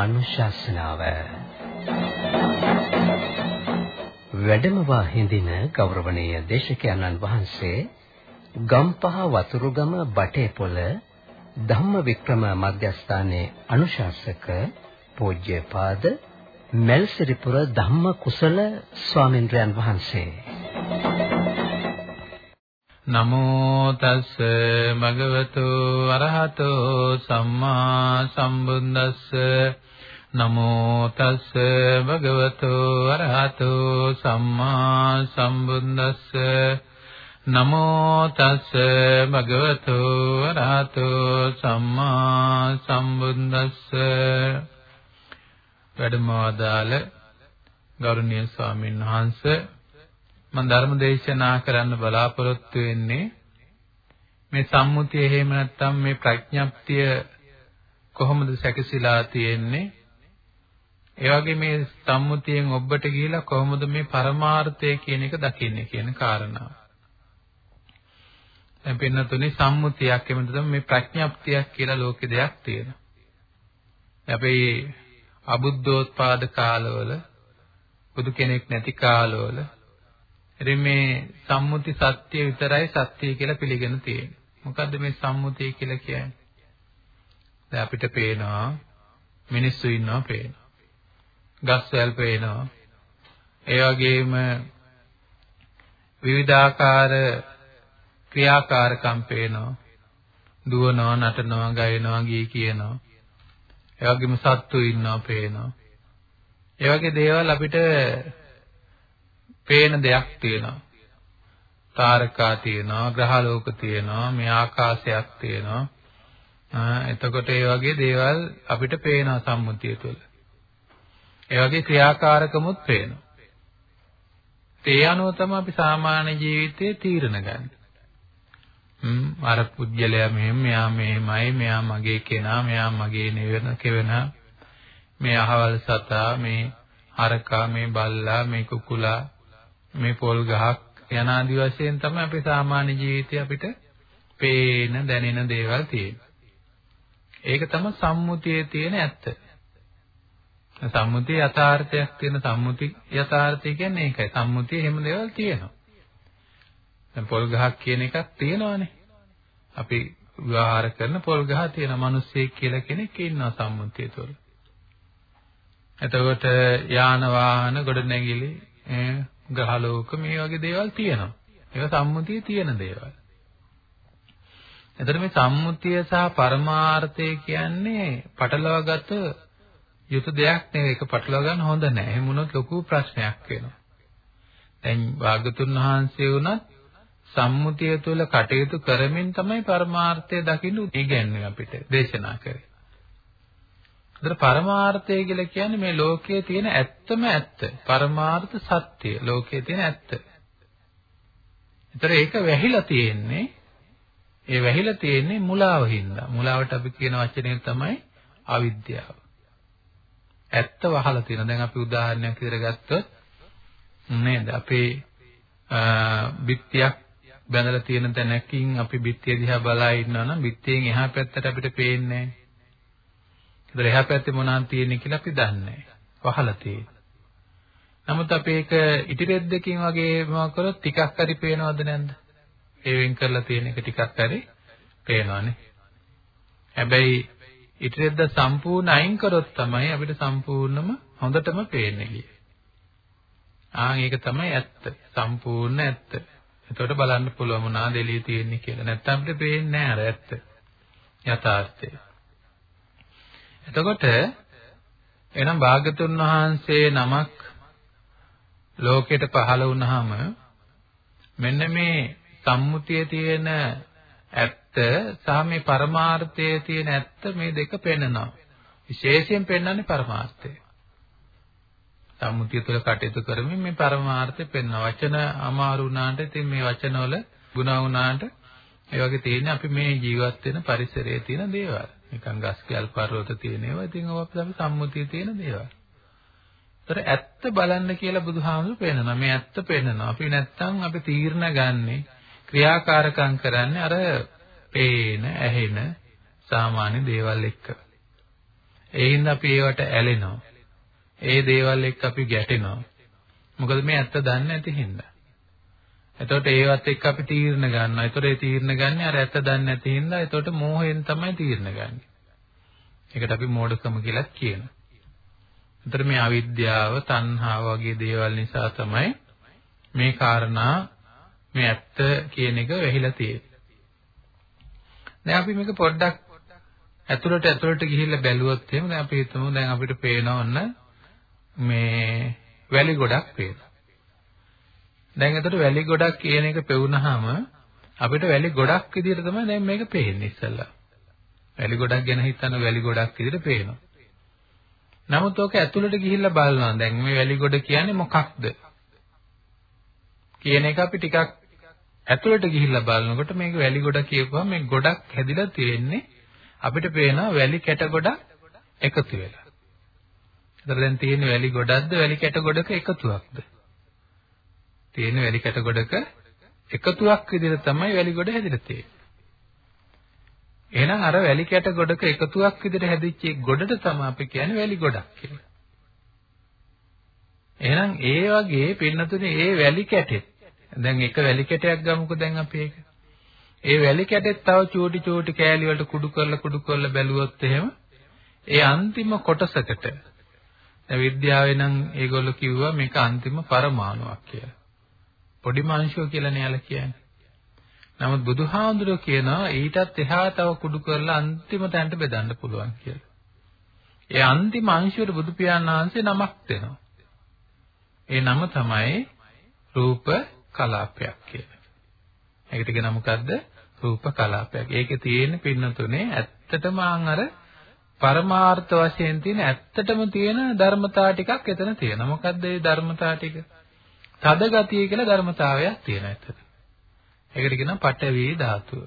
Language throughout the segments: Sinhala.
ධර්මානුශාසනාව වැඩමවා හිඳින ගෞරවනීය දේශකයන්න් වහන්සේ ගම්පහ වතුරුගම බටේපොළ ධම්මවික්‍රම මධ්‍යස්ථානයේ අනුශාසක පූජ්‍යපාද මෙල්සිරිපුර ධම්ම කුසල ස්වාමින්ද්‍රයන් වහන්සේ. නමෝ තස් භගවතු අරහතෝ සම්මා සම්බුද්දස්ස නමෝ තස් භගවතු අරහතෝ සම්මා සම්බුද්දස්ස. නමෝ තස් භගවතු අරහතෝ සම්මා සම්බුද්දස්ස. වැඩමවදාල ගෞරවනීය ස්වාමීන් වහන්සේ මම ධර්ම දේශනා කරන්න බලාපොරොත්තු වෙන්නේ මේ සම්මුතිය එහෙම නැත්නම් මේ ප්‍රඥප්තිය කොහොමද සැකසීලා තියෙන්නේ? ඒ වගේ මේ සම්මුතියෙන් ඔබට ගිහිලා කොහොමද මේ පරමාර්ථය කියන එක දකින්නේ කියන කාරණාව. දැන් පින්නතුනේ සම්මුතියක් එහෙම නැත්නම් මේ ප්‍රඥප්තියක් කියලා ලෝකේ දෙයක් තියෙනවා. අපි අබුද්ධෝත්පාද කාලවල බුදු කෙනෙක් නැති කාලවල ඉතින් මේ සම්මුති සත්‍ය විතරයි සත්‍ය කියලා පිළිගෙන තියෙන්නේ. මොකද්ද මේ සම්මුතිය කියලා කියන්නේ? දැන් අපිට පේනවා මිනිස්සු ඉන්නවා පේනවා. ගස්වැල් පේනවා. ඒ වගේම විවිධාකාර ක්‍රියාකාරකම් පේනවා. දුවනවා, නටනවා, ගයනවා, ගී කියනවා. ඒ වගේම සත්තු ඉන්නවා පේනවා. ඒ වගේ දේවල් අපිට පේන දෙයක් තියෙනවා. තාරකා තියෙනවා, ග්‍රහලෝක තියෙනවා, මේ ආකාශයක් තියෙනවා. එතකොට ඒ වගේ දේවල් අපිට පේනවා සම්මුතිය තුළ. ඒ වගේ ක්‍රියාකාරකමුත් පේනවා. ඒ අනුව තමයි අපි සාමාන්‍ය ජීවිතයේ තීරණ ගන්න. හ්ම් අර පුජ්‍යලයා මෙහෙම මෙයා මෙහෙමයි මෙයා මගේ කෙනා මෙයා මගේ නෙවෙන කෙවෙන මේ අහවල් සතා මේ හරකා මේ බල්ලා මේ කුකුලා මේ පොල් ගහක් යන ආදි වශයෙන් තමයි අපේ සාමාන්‍ය ජීවිතේ අපිට පේන දැනෙන දේවල් තියෙන්නේ. ඒක තමයි සම්මුතියේ තියෙන ඇත්ත. සම්මුතිය යථාර්ථයක් තියෙන සම්මුති යථාර්ථය කියන්නේ ඒකයි. සම්මුතියේ හැම දේවල් තියෙනවා. දැන් පොල් ගහක් කියන එකක් තියෙනවානේ. අපි විවහාර කරන පොල් ගහ තියෙන මිනිස්සෙක් කියලා කෙනෙක් ඉන්නවා සම්මුතිය තුළ. එතකොට යාන වාහන ගොඩනැගිලි ග්‍රහලෝක මේ වගේ දේවල් තියෙනවා. ඒවා සම්මුතියේ තියෙන දේවල්. එතකොට මේ සම්මුතිය සහ පරමාර්ථය කියන්නේ පටලවාගත යුතු දෙයක් නෙවෙයි. ඒක පටලවා ගන්න හොඳ නැහැ. එහෙම වුණොත් ලොකු ප්‍රශ්නයක් වෙනවා. දැන් වාගතුන් වහන්සේ වුණත් සම්මුතිය තුළ කටයුතු කරමින් තමයි පරමාර්ථය දකින්න ඉගැන්වෙන්නේ අපිට දේශනා කරේ. ඒතර පරමාර්ථය කියලා කියන්නේ මේ ලෝකයේ තියෙන ඇත්තම ඇත්ත. පරමාර්ථ සත්‍ය. ලෝකයේ තියෙන ඇත්ත. ඒතර ඒක වැහිලා තියෙන්නේ ඒ වැහිලා තියෙන්නේ මුලාව හින්දා. මුලාවට අපි කියන වචනේ තමයි අවිද්‍යාව. ඇත්ත වහලා තියෙන. දැන් අපි උදාහරණයක් විදිහට ගත්තොත් නේද? අපේ බිත්තියක් බැඳලා තියෙන තැනකින් අපි බිත්තිය දිහා බලා ඉන්නවා නම් බිත්තියෙන් එහා පැත්තට අපිට පේන්නේ නැහැ. ඒතර එහා පැත්තේ මොනවාන් තියෙන්නේ කියලා අපි දන්නේ නැහැ. වහලා තියෙන්නේ. නමුත් අපි ඒක ඉටිරෙද්දකින් වගේ මොනවා කරොත් ටිකක් හරි පේනවද නැද්ද? ඒ වෙන් කරලා තියෙන එක ටිකක් හරි පේනවනේ. හැබැයි ඉටිරෙද්ද සම්පූර්ණ අයින් කරොත් තමයි අපිට සම්පූර්ණම හොඳටම පේන්නේ කියේ. ආන් ඒක තමයි ඇත්ත. සම්පූර්ණ ඇත්ත. එතකොට බලන්න පුළුවන් මොනවාද එළියේ තියෙන්නේ කියලා. නැත්තම් අපිට පේන්නේ නැහැ අර ඇත්ත. යථාර්ථය. එතකොට එනම් භාගතුන් වහන්සේ නමක් ලෝකෙට පහළ වුණාම මෙන්න මේ සම්මුතියේ තියෙන ඇත්ත සහ මේ පරමාර්ථයේ තියෙන ඇත්ත මේ දෙක පෙන්වනවා. විශේෂයෙන් පෙන්වන්නේ පරමාර්ථය. සම්මුතිය තුළ කටයුතු කරමින් මේ පරමාර්ථය පෙන්වන වචන අමාරු වුණාට ඉතින් මේ වචනවල ಗುಣ වුණාට ඒ වගේ තියෙන අපි මේ ජීවත් වෙන පරිසරයේ තියෙන දේවල්. නිකන් ගස් කැල් පර්වත තියෙන ඒවා ඉතින් ඔය අපි සම්මුතිය තියෙන දේවල්. ඒතර ඇත්ත බලන්න කියලා බුදුහාමුදුරු පෙන්නනවා. මේ ඇත්ත පෙන්නනවා. අපි නැත්තම් අපි තීරණ ගන්නෙ ක්‍රියාකාරකම් කරන්නේ අර පේන, ඇහෙන සාමාන්‍ය දේවල් එක්ක. ඒ හින්දා අපි ඒවට ඇලෙනවා. ඒ දේවල් එක්ක අපි ගැටෙනවා. මොකද මේ ඇත්ත දන්නේ නැති හින්දා. එතකොට ඒවත් එක්ක අපි තීරණ ගන්නවා. එතකොට ඒ තීරණ ගන්න අර ඇත්ත දන්නේ නැති හින්දා එතකොට මෝහයෙන් තමයි තීරණ ගන්නෙ. ඒකට අපි මෝඩකම කියලා කියනවා. එතකොට මේ අවිද්‍යාව, තණ්හාව වගේ දේවල් නිසා තමයි මේ කාරණා මේ ඇත්ත කියන එක වැහිලා තියෙන්නේ. දැන් අපි මේක පොඩ්ඩක් ඇතුළට ඇතුළට ගිහිල්ලා බැලුවොත් එහෙම දැන් අපි හිතමු දැන් අපිට පේනවන්න මේ වැලි ගොඩක් පේනවා. දැන් එතකොට වැලි ගොඩක් කියන එක පෙවුනහම අපිට වැලි ගොඩක් විදිහට තමයි දැන් මේක පේන්නේ ඉස්සෙල්ලා. වැලි ගොඩක් ගැන හිතන වැලි ගොඩක් විදිහට පේනවා. නමුත් ඕක ඇතුළට ගිහිල්ලා බලනවා. දැන් මේ වැලි ගොඩ කියන්නේ මොකක්ද? කියන එක අපි ටිකක් ඇතුළට ගිහිල්ලා බලනකොට මේක වැලි ගොඩ කියපුවම මේ ගොඩක් හැදිලා තියෙන්නේ අපිට පේනවා වැලි කැට ගොඩක් එකතු වෙලා. ඒතර දැන් තියෙන වැලි ගොඩක්ද වැලි කැට ගොඩක එකතුවක්ද? තියෙන වැලි කැට ගොඩක එකතුවක් විදිහට තමයි වැලි ගොඩ හැදිලා තියෙන්නේ. එහෙනම් අර වැලි කැට ගොඩක එකතුවක් විදිහට හැදිච්ච ගොඩට තමයි අපි කියන්නේ වැලි ගොඩක් කියලා. එහෙනම් ඒ වගේ පින්නතුනේ ඒ වැලි කැටෙත් දැන් එක වැලි කැටයක් ගමුකෝ දැන් අපි ඒක. ඒ වැලි කැටෙත් තව චූටි චූටි කෑලි වලට කුඩු කරලා කුඩු කරලා බැලුවොත් එහෙම ඒ අන්තිම කොටසකට දැන් විද්‍යාවේ නම් ඒගොල්ලෝ කිව්වා මේක අන්තිම පරමාණුවක් කියලා. පොඩි මාංශය කියලා නෙයලා කියන්නේ. නමුත් බුදුහාමුදුරුවෝ කියනවා ඊටත් එහා තව කුඩු කරලා අන්තිම තැනට බෙදන්න පුළුවන් කියලා. ඒ අන්තිම අංශයට බුදු පියාණන් වහන්සේ නමක් දෙනවා. ඒ නම තමයි රූප කලාපයක් කියලා. ඒකට කියන මොකද්ද? රූප කලාපයක්. ඒකේ තියෙන පින්නතුනේ ඇත්තටම අර පරමාර්ථ වශයෙන් තියෙන ඇත්තටම තියෙන ධර්මතා ටිකක් එතන තියෙනවා. මොකද්ද ඒ ධර්මතා ටික? තද ගතිය කියලා ධර්මතාවයක් තියෙනවා එතන. ඒකට කියනවා පඨවි ධාතුව.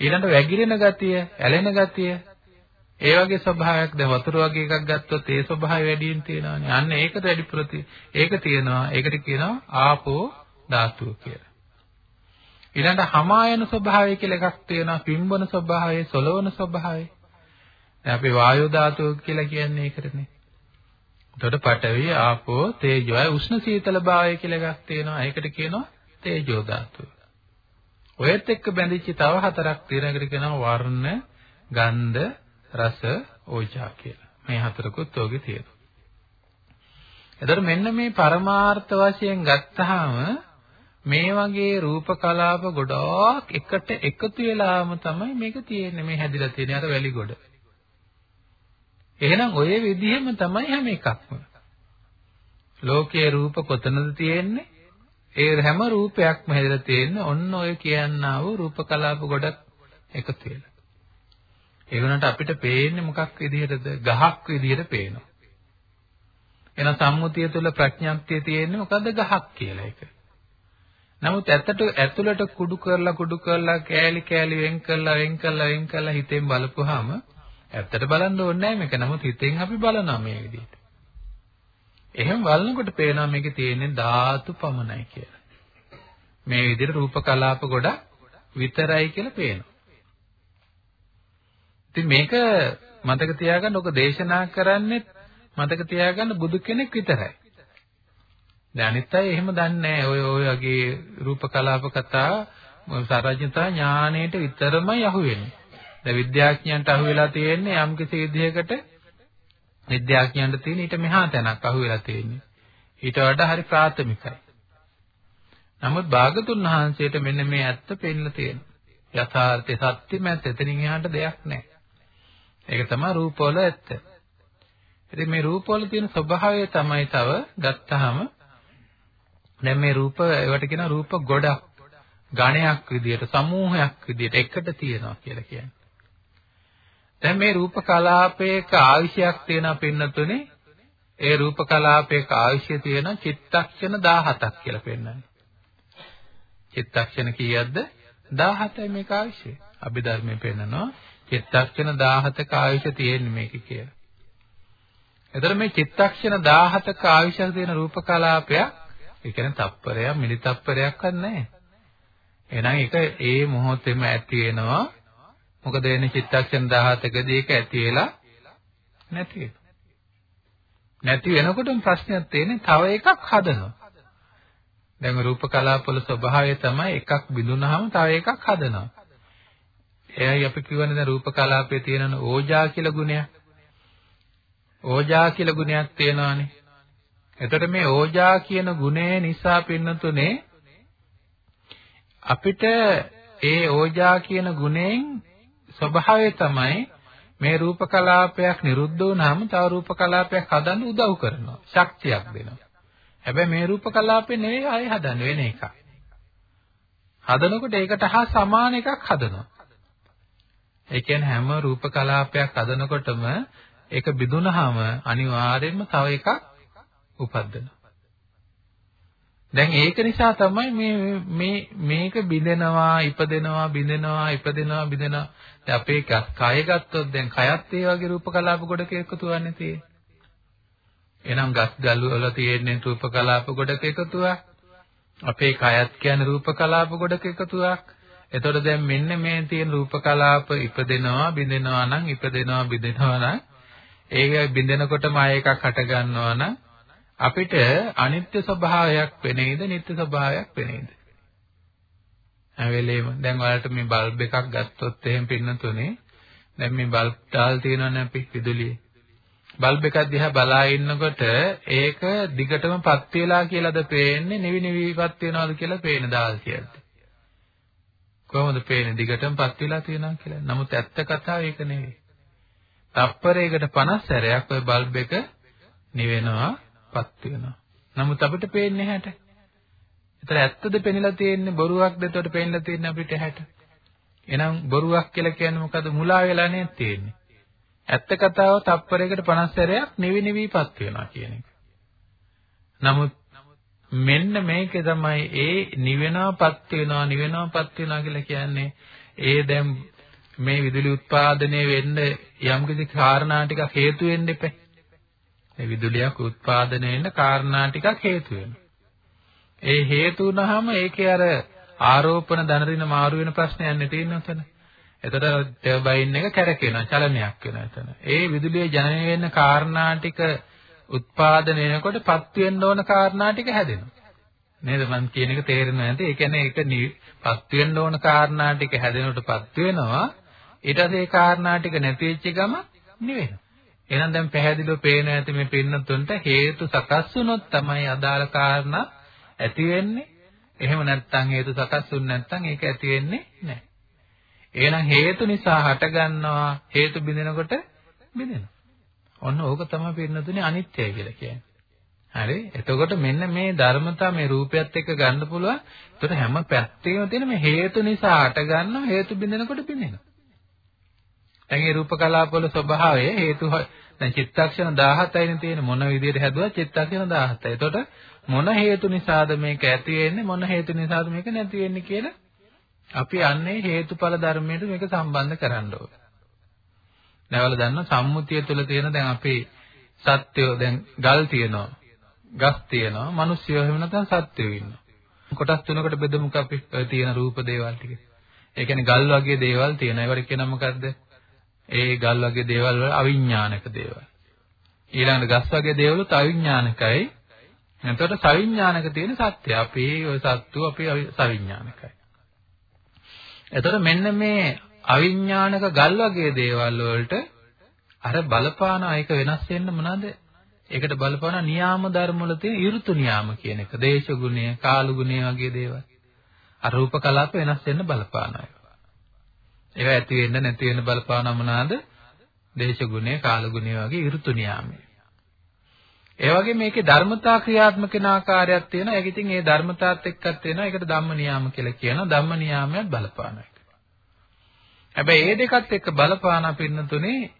ඊළඟට වැగిරෙන ගතිය, ඇලෙන ගතිය, ඒ වගේ ස්වභාවයක් දැන් වතුර වගේ එකක් ගත්තොත් ඒ ස්වභාවය වැඩියෙන් තියෙනවානේ. අන්න ඒකට වැඩිපුර ඒක තියෙනවා. ඒකට කියනවා ආපෝ ධාතුව කියලා. ඊළඟට හමායන ස්වභාවය කියලා එකක් තියෙනවා. පිම්බන ස්වභාවය, සොලවන ස්වභාවය. දැන් අපි වායු ධාතුව කියලා කියන්නේ ඒකටනේ. එතකොට පඨවි, ආපෝ, තේජෝ, උෂ්ණ සීතල භාවය කියලා එකක් තියෙනවා. ඒකට කියනවා තේජෝ ධාතුව. ඔයත් එක්ක බැඳිච්ච තව හතරක් තියෙන එකට කියනවා වර්ණ, ගන්ධ, රස, ඕජා කියලා. මේ හතරකුත් ඔගේ තියෙනවා. එතකොට මෙන්න මේ පරමාර්ථ වශයෙන් ගත්තාම මේ වගේ රූප කලාප ගොඩාක් එකට එකතු වෙලාම තමයි මේක තියෙන්නේ මේ හැදිලා තියෙන අර වැලි ගොඩ. එහෙනම් ඔය විදිහෙම තමයි හැම එකක්ම. ලෝකයේ රූප කොතනද තියෙන්නේ? ඒ හැම රූපයක්ම හැදලා තියෙන්නේ ඔන්න ඔය කියන්නා වූ රූප කලාප ගොඩක් එකතු වෙලා. ඒ වුණාට අපිට පේන්නේ මොකක් විදිහටද? ගහක් විදිහට පේනවා. එහෙනම් සම්මුතිය තුළ ප්‍රඥාප්තිය තියෙන්නේ මොකද්ද? ගහක් කියලා එක. නමුත් ඇත්තට ඇතුළට කුඩු කරලා කුඩු කරලා කෑලි කෑලි වෙන් කරලා වෙන් කරලා වෙන් කරලා හිතෙන් බලපුවාම ඇත්තට බලන්න ඕනේ නැහැ මේක. නමුත් හිතෙන් අපි බලනවා මේ විදිහට. එහෙම බලනකොට පේනවා මේකේ තියෙන්නේ ධාතු පමණයි කියලා. මේ විදිහට රූප කලාප ගොඩක් විතරයි කියලා පේනවා. ඉතින් මේක මතක තියාගන්න ඔක දේශනා කරන්නේ මතක තියාගන්න බුදු කෙනෙක් විතරයි. දැන් අනිත් අය එහෙම දන්නේ නැහැ. ඔය ඔය වගේ රූප කලාප කතා සරජ්‍යතා ඥාණයට විතරමයි අහුවෙන්නේ. දැන් විද්‍යාඥයන්ට අහුවෙලා තියෙන්නේ යම් කිසි විදිහකට විද්‍යාඥයන්ට තියෙන ඊට මෙහා තැනක් අහුවෙලා තියෙන්නේ. ඊට වඩා හරි ප්‍රාථමිකයි. නමුත් භාගතුන් වහන්සේට මෙන්න මේ ඇත්ත පෙන්නලා තියෙනවා. යථාර්ථය සත්‍යමත් එතනින් එහාට දෙයක් නැහැ. ඒක තමයි රූපවල ඇත්ත. ඉතින් මේ රූපවල තියෙන ස්වභාවය තමයි තව ගත්තාම දැන් මේ රූප ඒවට කියන රූප ගොඩක් ගණයක් විදියට සමූහයක් විදියට එකට තියෙනවා කියලා කියන්නේ. දැන් මේ රූප කලාපයක ආයශයක් තියෙනවා පින්නතුනේ ඒ රූප කලාපයක ආයශය තියෙන චිත්තක්ෂණ 17ක් කියලා පෙන්නන්නේ. චිත්තක්ෂණ කීයක්ද? 17යි මේක ආයශය. අභිධර්මයේ පෙන්නනවා චිත්තක්ෂණ 17ක ආයුෂ තියෙන මේක කියලා. එතකොට මේ චිත්තක්ෂණ 17ක ආයුෂ තියෙන රූප කලාපයක් ඒ කියන්නේ තප්පරයක් මිලි තප්පරයක්වත් නැහැ. එහෙනම් ඒක ඒ මොහොතේම ඇති වෙනවා. මොකද එන්නේ චිත්තක්ෂණ 17කදී ඒක ඇති වෙලා නැති වෙනවා. නැති වෙනකොටම ප්‍රශ්නයක් තියෙන්නේ තව එකක් හදනවා. දැන් රූප කලාපවල ස්වභාවය තමයි එකක් බිඳුනහම තව එකක් හදනවා. එයයි අපි කියවනේ දැන් රූප කලාපයේ තියෙන ඕජා කියලා ගුණයක්. ඕජා කියලා ගුණයක් තියෙනවානේ. එතකොට මේ ඕජා කියන ගුණය නිසා පින්නතුනේ අපිට ඒ ඕජා කියන ගුණයෙන් ස්වභාවය තමයි මේ රූප කලාපයක් නිරුද්ධ වුණාම තව රූප කලාපයක් හදන්න උදව් කරනවා ශක්තියක් දෙනවා හැබැයි මේ රූප කලාපේ නෙවෙයි ආයෙ හදන්න වෙන එකක් හදනකොට ඒකට හා සමාන එකක් හදනවා ඒ කියන්නේ හැම රූප කලාපයක් හදනකොටම ඒක බිඳුනහම අනිවාර්යයෙන්ම තව එකක් උපදිනවා. දැන් ඒක නිසා තමයි මේ මේ මේක බිඳෙනවා ඉපදෙනවා බිඳෙනවා ඉපදෙනවා බිඳෙනවා. දැන් අපේ කය ගත්තොත් දැන් කයත් ඒ වගේ රූප කලාප ගොඩක එකතු වෙන්නේ තියෙන්නේ. එහෙනම් ගස් ගල් වල තියෙන රූප කලාප ගොඩක එකතුවක් අපේ කයත් කියන්නේ රූප කලාප ගොඩක එකතුවක් එතකොට දැන් මෙන්න මේ තියෙන රූප කලාප ඉපදෙනවා බිඳෙනවා නම් ඉපදෙනවා බිඳෙනවා නම් ඒක බිඳෙනකොටම ආය එකක් හට ගන්නවා නම් අපිට අනිත්‍ය ස්වභාවයක් වෙනේද නිට්ටය ස්වභාවයක් වෙනේද? හැම වෙලේම. දැන් ඔයාලට මේ බල්බ් එකක් ගත්තොත් එහෙම පින්නතුනේ. දැන් මේ බල්බ් තාල් තියෙනවනේ අපි විදුලියේ. බල්බ් එකක් දිහා බලා ඉන්නකොට ඒක දිගටම පත් වෙලා කියලාද පේන්නේ? නිවි නිවිපත් වෙනවද කියලා පේන දාල් කියද්දි. කොහොමද පේන්නේ දිගටම පත් වෙලා තියෙනවා කියලා නමුත් ඇත්ත කතාව ඒක නෙවෙයි තප්පරයකට 50 සැරයක් ওই බල්බ් එක නිවෙනවා පත් වෙනවා. නමුත් අපිට පේන්නේ හැට. ඒතර ඇත්තද පෙනිලා තියෙන්නේ බොරුවක්ද එතකොට පෙනිලා තියෙන්නේ අපිට හැට. එහෙනම් බොරුවක් කියලා කියන්නේ මොකද මුලා වෙලා නේද තියෙන්නේ. ඇත්ත කතාව තප්පරයකට 50 සැරයක් නිවි නිවිපත් වෙනවා කියන එක. නමුත් මෙන්න මේකේ තමයි ඒ නිවෙනවපත් වෙනවා නිවෙනවපත් වෙනවා කියලා කියන්නේ ඒ දැන් මේ විදුලි උත්පාදනය වෙන්න යම්කිසි කාරණා ටිකක් හේතු වෙන්න එපා. මේ විදුලියක් උත්පාදනය වෙන්න කාරණා ටිකක් හේතු වෙනවා. ඒ හේතු වුණාම ඒකේ අර ආරෝපණ ධනරින මාරු වෙන ප්‍රශ්නයක් නෙ තියෙන්නේ උතන. එතකොට ටර්බයින් එක කැරකෙනවා චලනයක් වෙනවා එතන. ඒ විදුලිය ජනනය වෙන්න කාරණා ටික උත්පාදනය වෙනකොට පත් වෙන්න ඕන කාරණා ටික හැදෙනවා. නේද මම කියන එක තේරෙන්නේ නැති. ඒ කියන්නේ ඒක පත් වෙන්න ඕන කාරණා ටික හැදෙනකොට පත් වෙනවා. ඊට පස්සේ ඒ කාරණා ටික නැති වෙච්ච ගම නිවෙනවා. එහෙනම් දැන් පැහැදිලිව පේන ඇති මේ පින්නතුන්ට හේතු සකස් වුණොත් තමයි අදාළ කාරණා ඇති වෙන්නේ. එහෙම නැත්නම් හේතු සකස් වුනේ නැත්නම් ඒක ඇති වෙන්නේ නැහැ. එහෙනම් හේතු නිසා හටගන්නවා හේතු බිඳෙනකොට බිඳෙනවා. ඔන්න ඕක තමයි පින්නතුනේ අනිත්‍යයි කියලා කියන්නේ. හරි. එතකොට මෙන්න මේ ධර්මතා මේ රූපයත් එක්ක ගන්න පුළුවන්. එතකොට හැම පැත්තේම තියෙන මේ හේතු නිසා හටගන්නවා හේතු බිඳෙනකොට බිඳෙනවා. දැන් මේ රූප කලාපවල ස්වභාවය හේතු දැන් චිත්තක්ෂණ 17යිනේ තියෙන මොන විදිහට හැදුවා චිත්තක්ෂණ 17යි. එතකොට මොන හේතු නිසාද මේක ඇති වෙන්නේ මොන හේතු නිසාද මේක නැති වෙන්නේ කියලා අපි යන්නේ හේතුඵල ධර්මයට මේක සම්බන්ධ කරන්න ඕනේ. නැවල දන්න සම්මුතිය තුළ තියෙන දැන් අපේ සත්‍යය දැන් ගල් තියෙනවා. ගස් තියෙනවා. මිනිස්සුયો එහෙම නැත්නම් සත්‍යය ඉන්නවා. කොටස් තුනකට බෙදමුක අපි තියෙන රූප දේවල් ටික. ඒ කියන්නේ ගල් වගේ දේවල් තියෙනවා. ඒවට කියනවා මොකද්ද? ඒ ගල් වගේ දේවල් වල අවිඥානික දේවල්. ඊළඟට ගස් වගේ දේවලුත් අවිඥානිකයි. එතකොට සවිඥානික තියෙන සත්‍ය. අපේ ඔය සත්තු අපේ සවිඥානිකයි. එතකොට මෙන්න මේ අවිඥානික ගල් වගේ දේවල් වලට අර බලපාන එක වෙනස් වෙන්න මොනවාද? ඒකට බලපාන නියාම ධර්ම වල තියෙන ඍතු නියාම කියන එක. දේශ ගුණය, කාල ගුණය වගේ දේවල්. අරූප කලාප වෙනස් වෙන්න බලපාන අය. ඒවා ඇති වෙන්න නැති වෙන්න බලපාන මොනවාද? දේශ ගුණය, කාල ගුණය වගේ ඍතු නියාමය. ඒ වගේ මේකේ ධර්මතා ක්‍රියාත්මක වෙන ආකාරයක් තියෙනවා. ඒක ඉතින් ඒ ධර්මතාවත් එක්කත් වෙනවා. ඒකට ධම්ම නියාම කියලා කියනවා. ධම්ම නියාමයක් බලපාන එක. හැබැයි මේ දෙකත් එක්ක බලපාන පින්නතුනේ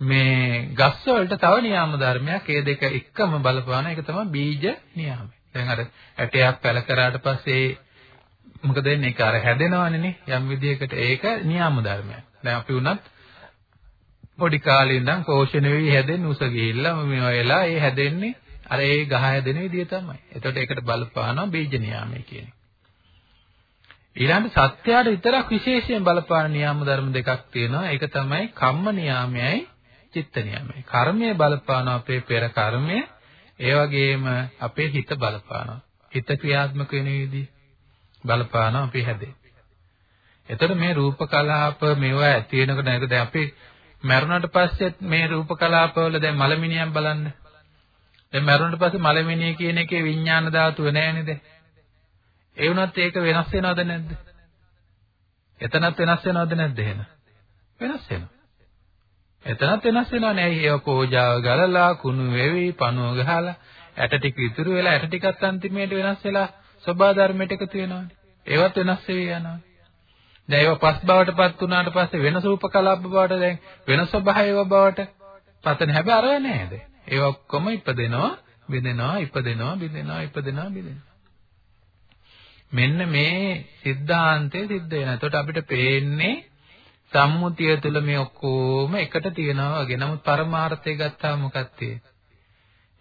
මේ ගස් වලට තව නියාම ධර්මයක් ඒ දෙක එක්කම බලපාන එක තමයි බීජ නියාමය. දැන් අර ඇටයක් පැල කරාට පස්සේ මොකද වෙන්නේ ඒක අර හැදෙනවනේ නේ යම් විදියකට ඒක නියම ධර්මයක්. දැන් අපි උනත් පොඩි කාලේ ඉඳන් පෝෂණය වෙවි හැදෙන්නේ උස ගිහිල්ලා මේ වෙලා ඒ හැදෙන්නේ අර ඒ ගහ හැදෙන විදිය තමයි. එතකොට ඒකට බලපානවා බීජ නියාමය කියන්නේ. ඊළඟ සත්‍යයට විතරක් විශේෂයෙන් බලපාන නියාම ධර්ම දෙකක් තියෙනවා. ඒක තමයි කම්ම නියාමයයි චිත්ත නියාමයි. කර්මය බලපාන අපේ පෙර කර්මය, ඒ වගේම අපේ හිත බලපානවා. හිත ක්‍රියාත්මක වෙන විදිහ බලපානවා අපි හැදේ. එතකොට මේ රූප කලාප මේවා ඇති වෙනකොට නේද දැන් අපි මරුණට පස්සෙත් මේ රූප කලාපවල දැන් මලමිනියන් බලන්න. දැන් මරුණට පස්සේ මලමිනිය කියන එකේ විඥාන ධාතුව නැහැ නේද? ඒ වුණත් ඒක වෙනස් වෙනවද නැද්ද? එතනත් වෙනස් වෙනවද නැද්ද එහෙම? වෙනස් වෙනවා. එතනත් වෙනස් වෙනව නෑ. ඒක කෝජාව ගලලා, කුණු වෙවි, පණුව ගහලා, ඇට ටික ඉතුරු වෙලා, ඇට ටිකත් අන්තිමේට වෙනස් වෙලා සබා ධර්මයට එකතු වෙනවනේ. ඒවත් වෙනස් වෙවි යනවා. දැන් ඒව පස් බවටපත් වුණාට පස්සේ වෙන රූප කලාප බවට දැන් වෙන ස්වභාවය බවට පතන හැබැයි අරව නෑද? ඒව ඔක්කොම ඉපදෙනවා, බිඳෙනවා, ඉපදෙනවා, බිඳෙනවා, ඉපදෙනවා, බිඳෙනවා. මෙන්න මේ සිද්ධාන්තයේ සිද්ධ වෙනවා. එතකොට අපිට පේන්නේ සම්මුතිය තුළ මේ ඔක්කොම එකට තියෙනවා වගේ. නමුත් පරමාර්ථය ගත්තාම මොකක්ද තියෙන්නේ?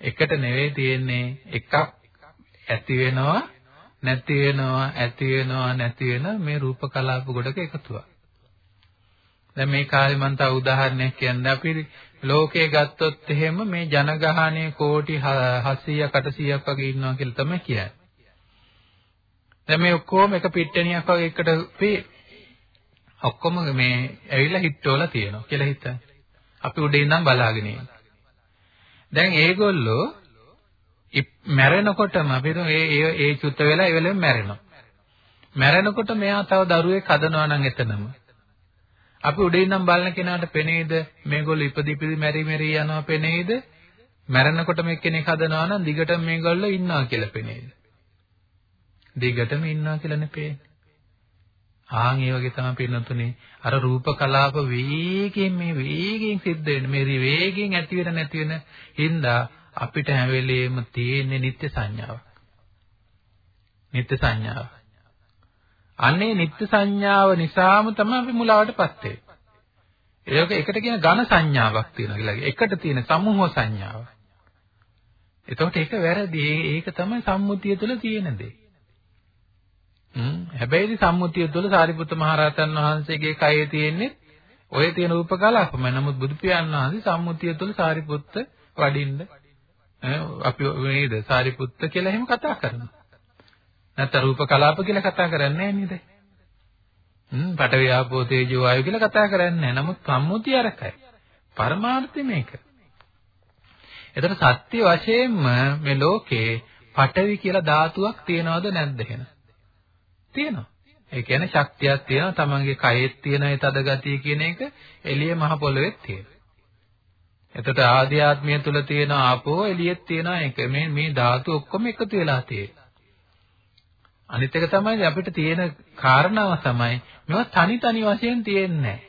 එකට නෙවෙයි තියෙන්නේ එකක් ඇති වෙනවා නැති වෙනවා ඇති වෙනවා නැති වෙන මේ රූප කලාප ගොඩක එකතුවක්. දැන් මේ කාලේ මම තව උදාහරණයක් කියන්න අපි ලෝකයේ ගත්තොත් එහෙම මේ ජනගහණය කෝටි 700 800ක් වගේ ඉන්නවා කියලා තමයි කියන්නේ. දැන් මේ ඔක්කොම එක පිට්ටනියක් වගේ එකට පේ ඔක්කොම මේ ඇවිල්ලා හිටවල තියෙනවා කියලා හිතන්න. අපි උඩින් ඉඳන් බලාගෙන ඉන්නවා. දැන් ඒගොල්ලෝ මැරෙනකොටම අපි ඒ ඒ ඒ චුත වෙලා ඒ වෙලෙම මැරෙනවා. මැරෙනකොට මෙයා තව දරුවෙක් හදනවා නම් එතනම. අපි උඩින් ඉඳන් බලන කෙනාට පෙනේද මේගොල්ලෝ ඉපදි ඉපදි මැරි මැරි යනවා පෙනේද? මැරෙනකොට මේ කෙනෙක් හදනවා නම් දිගටම මේගොල්ලෝ ඉන්නවා කියලා පෙනේද? දිගටම ඉන්නවා කියලා නෙපේන්නේ. ආන් ඒ වගේ තමයි පින්නතුනේ අර රූප කලාප වේගයෙන් මේ වේගයෙන් සිද්ධ වෙන මේ වේගයෙන් ඇති වෙන නැති වෙන හින්දා අපිට හැම වෙලෙම තියෙන්නේ නිත්‍ය සංඥාවක්. නිත්‍ය සංඥාව. අන්නේ නිත්‍ය සංඥාව නිසාම තමයි අපි මුලාවටපත් වෙන්නේ. ඒක එකට කියන ඝන සංඥාවක් තියෙනවා කියලා. එකට තියෙන සමූහ සංඥාව. එතකොට ඒක වැරදි. ඒක තමයි සම්මුතිය තුළ තියෙන දේ. හ්ම් හැබැයි සම්මුතිය තුළ සාරිපුත්ත මහරහතන් වහන්සේගේ කයේ තියෙන්නේ ඔය තියෙන රූප කලාපමයි. නමුත් බුදු පියාණන් වහන්සේ සම්මුතිය තුළ සාරිපුත්ත වඩින්න අපි නේද සාරිපුත්ත කියලා එහෙම කතා කරනවා. නැත්නම් රූප කලාප කියලා කතා කරන්නේ නේද? හ්ම් පඨවි ආපෝ තේජෝ වායු කියලා කතා කරන්නේ නැහැ. නමුත් සම්මුතිය අරකයි. පරමාර්ථය මේක. එතකොට සත්‍ය වශයෙන්ම මේ ලෝකේ පඨවි කියලා ධාතුවක් තියනවද නැද්ද එහෙනම්? තියෙනවා. ඒ කියන්නේ ශක්තියක් තියෙනවා තමන්ගේ කයෙත් තියෙන ඒ තද ගතිය කියන එක එළිය මහ පොළොවේත් තියෙනවා. එතකොට ආධ්‍යාත්මය තුල තියෙන ආපෝ එළියෙත් තියෙන එක මේ මේ ධාතු ඔක්කොම එකතු වෙලා තියෙනවා. අනිත් එක තමයි අපිට තියෙන කාරණාව තමයි මේවා තනි තනි වශයෙන් තියෙන්නේ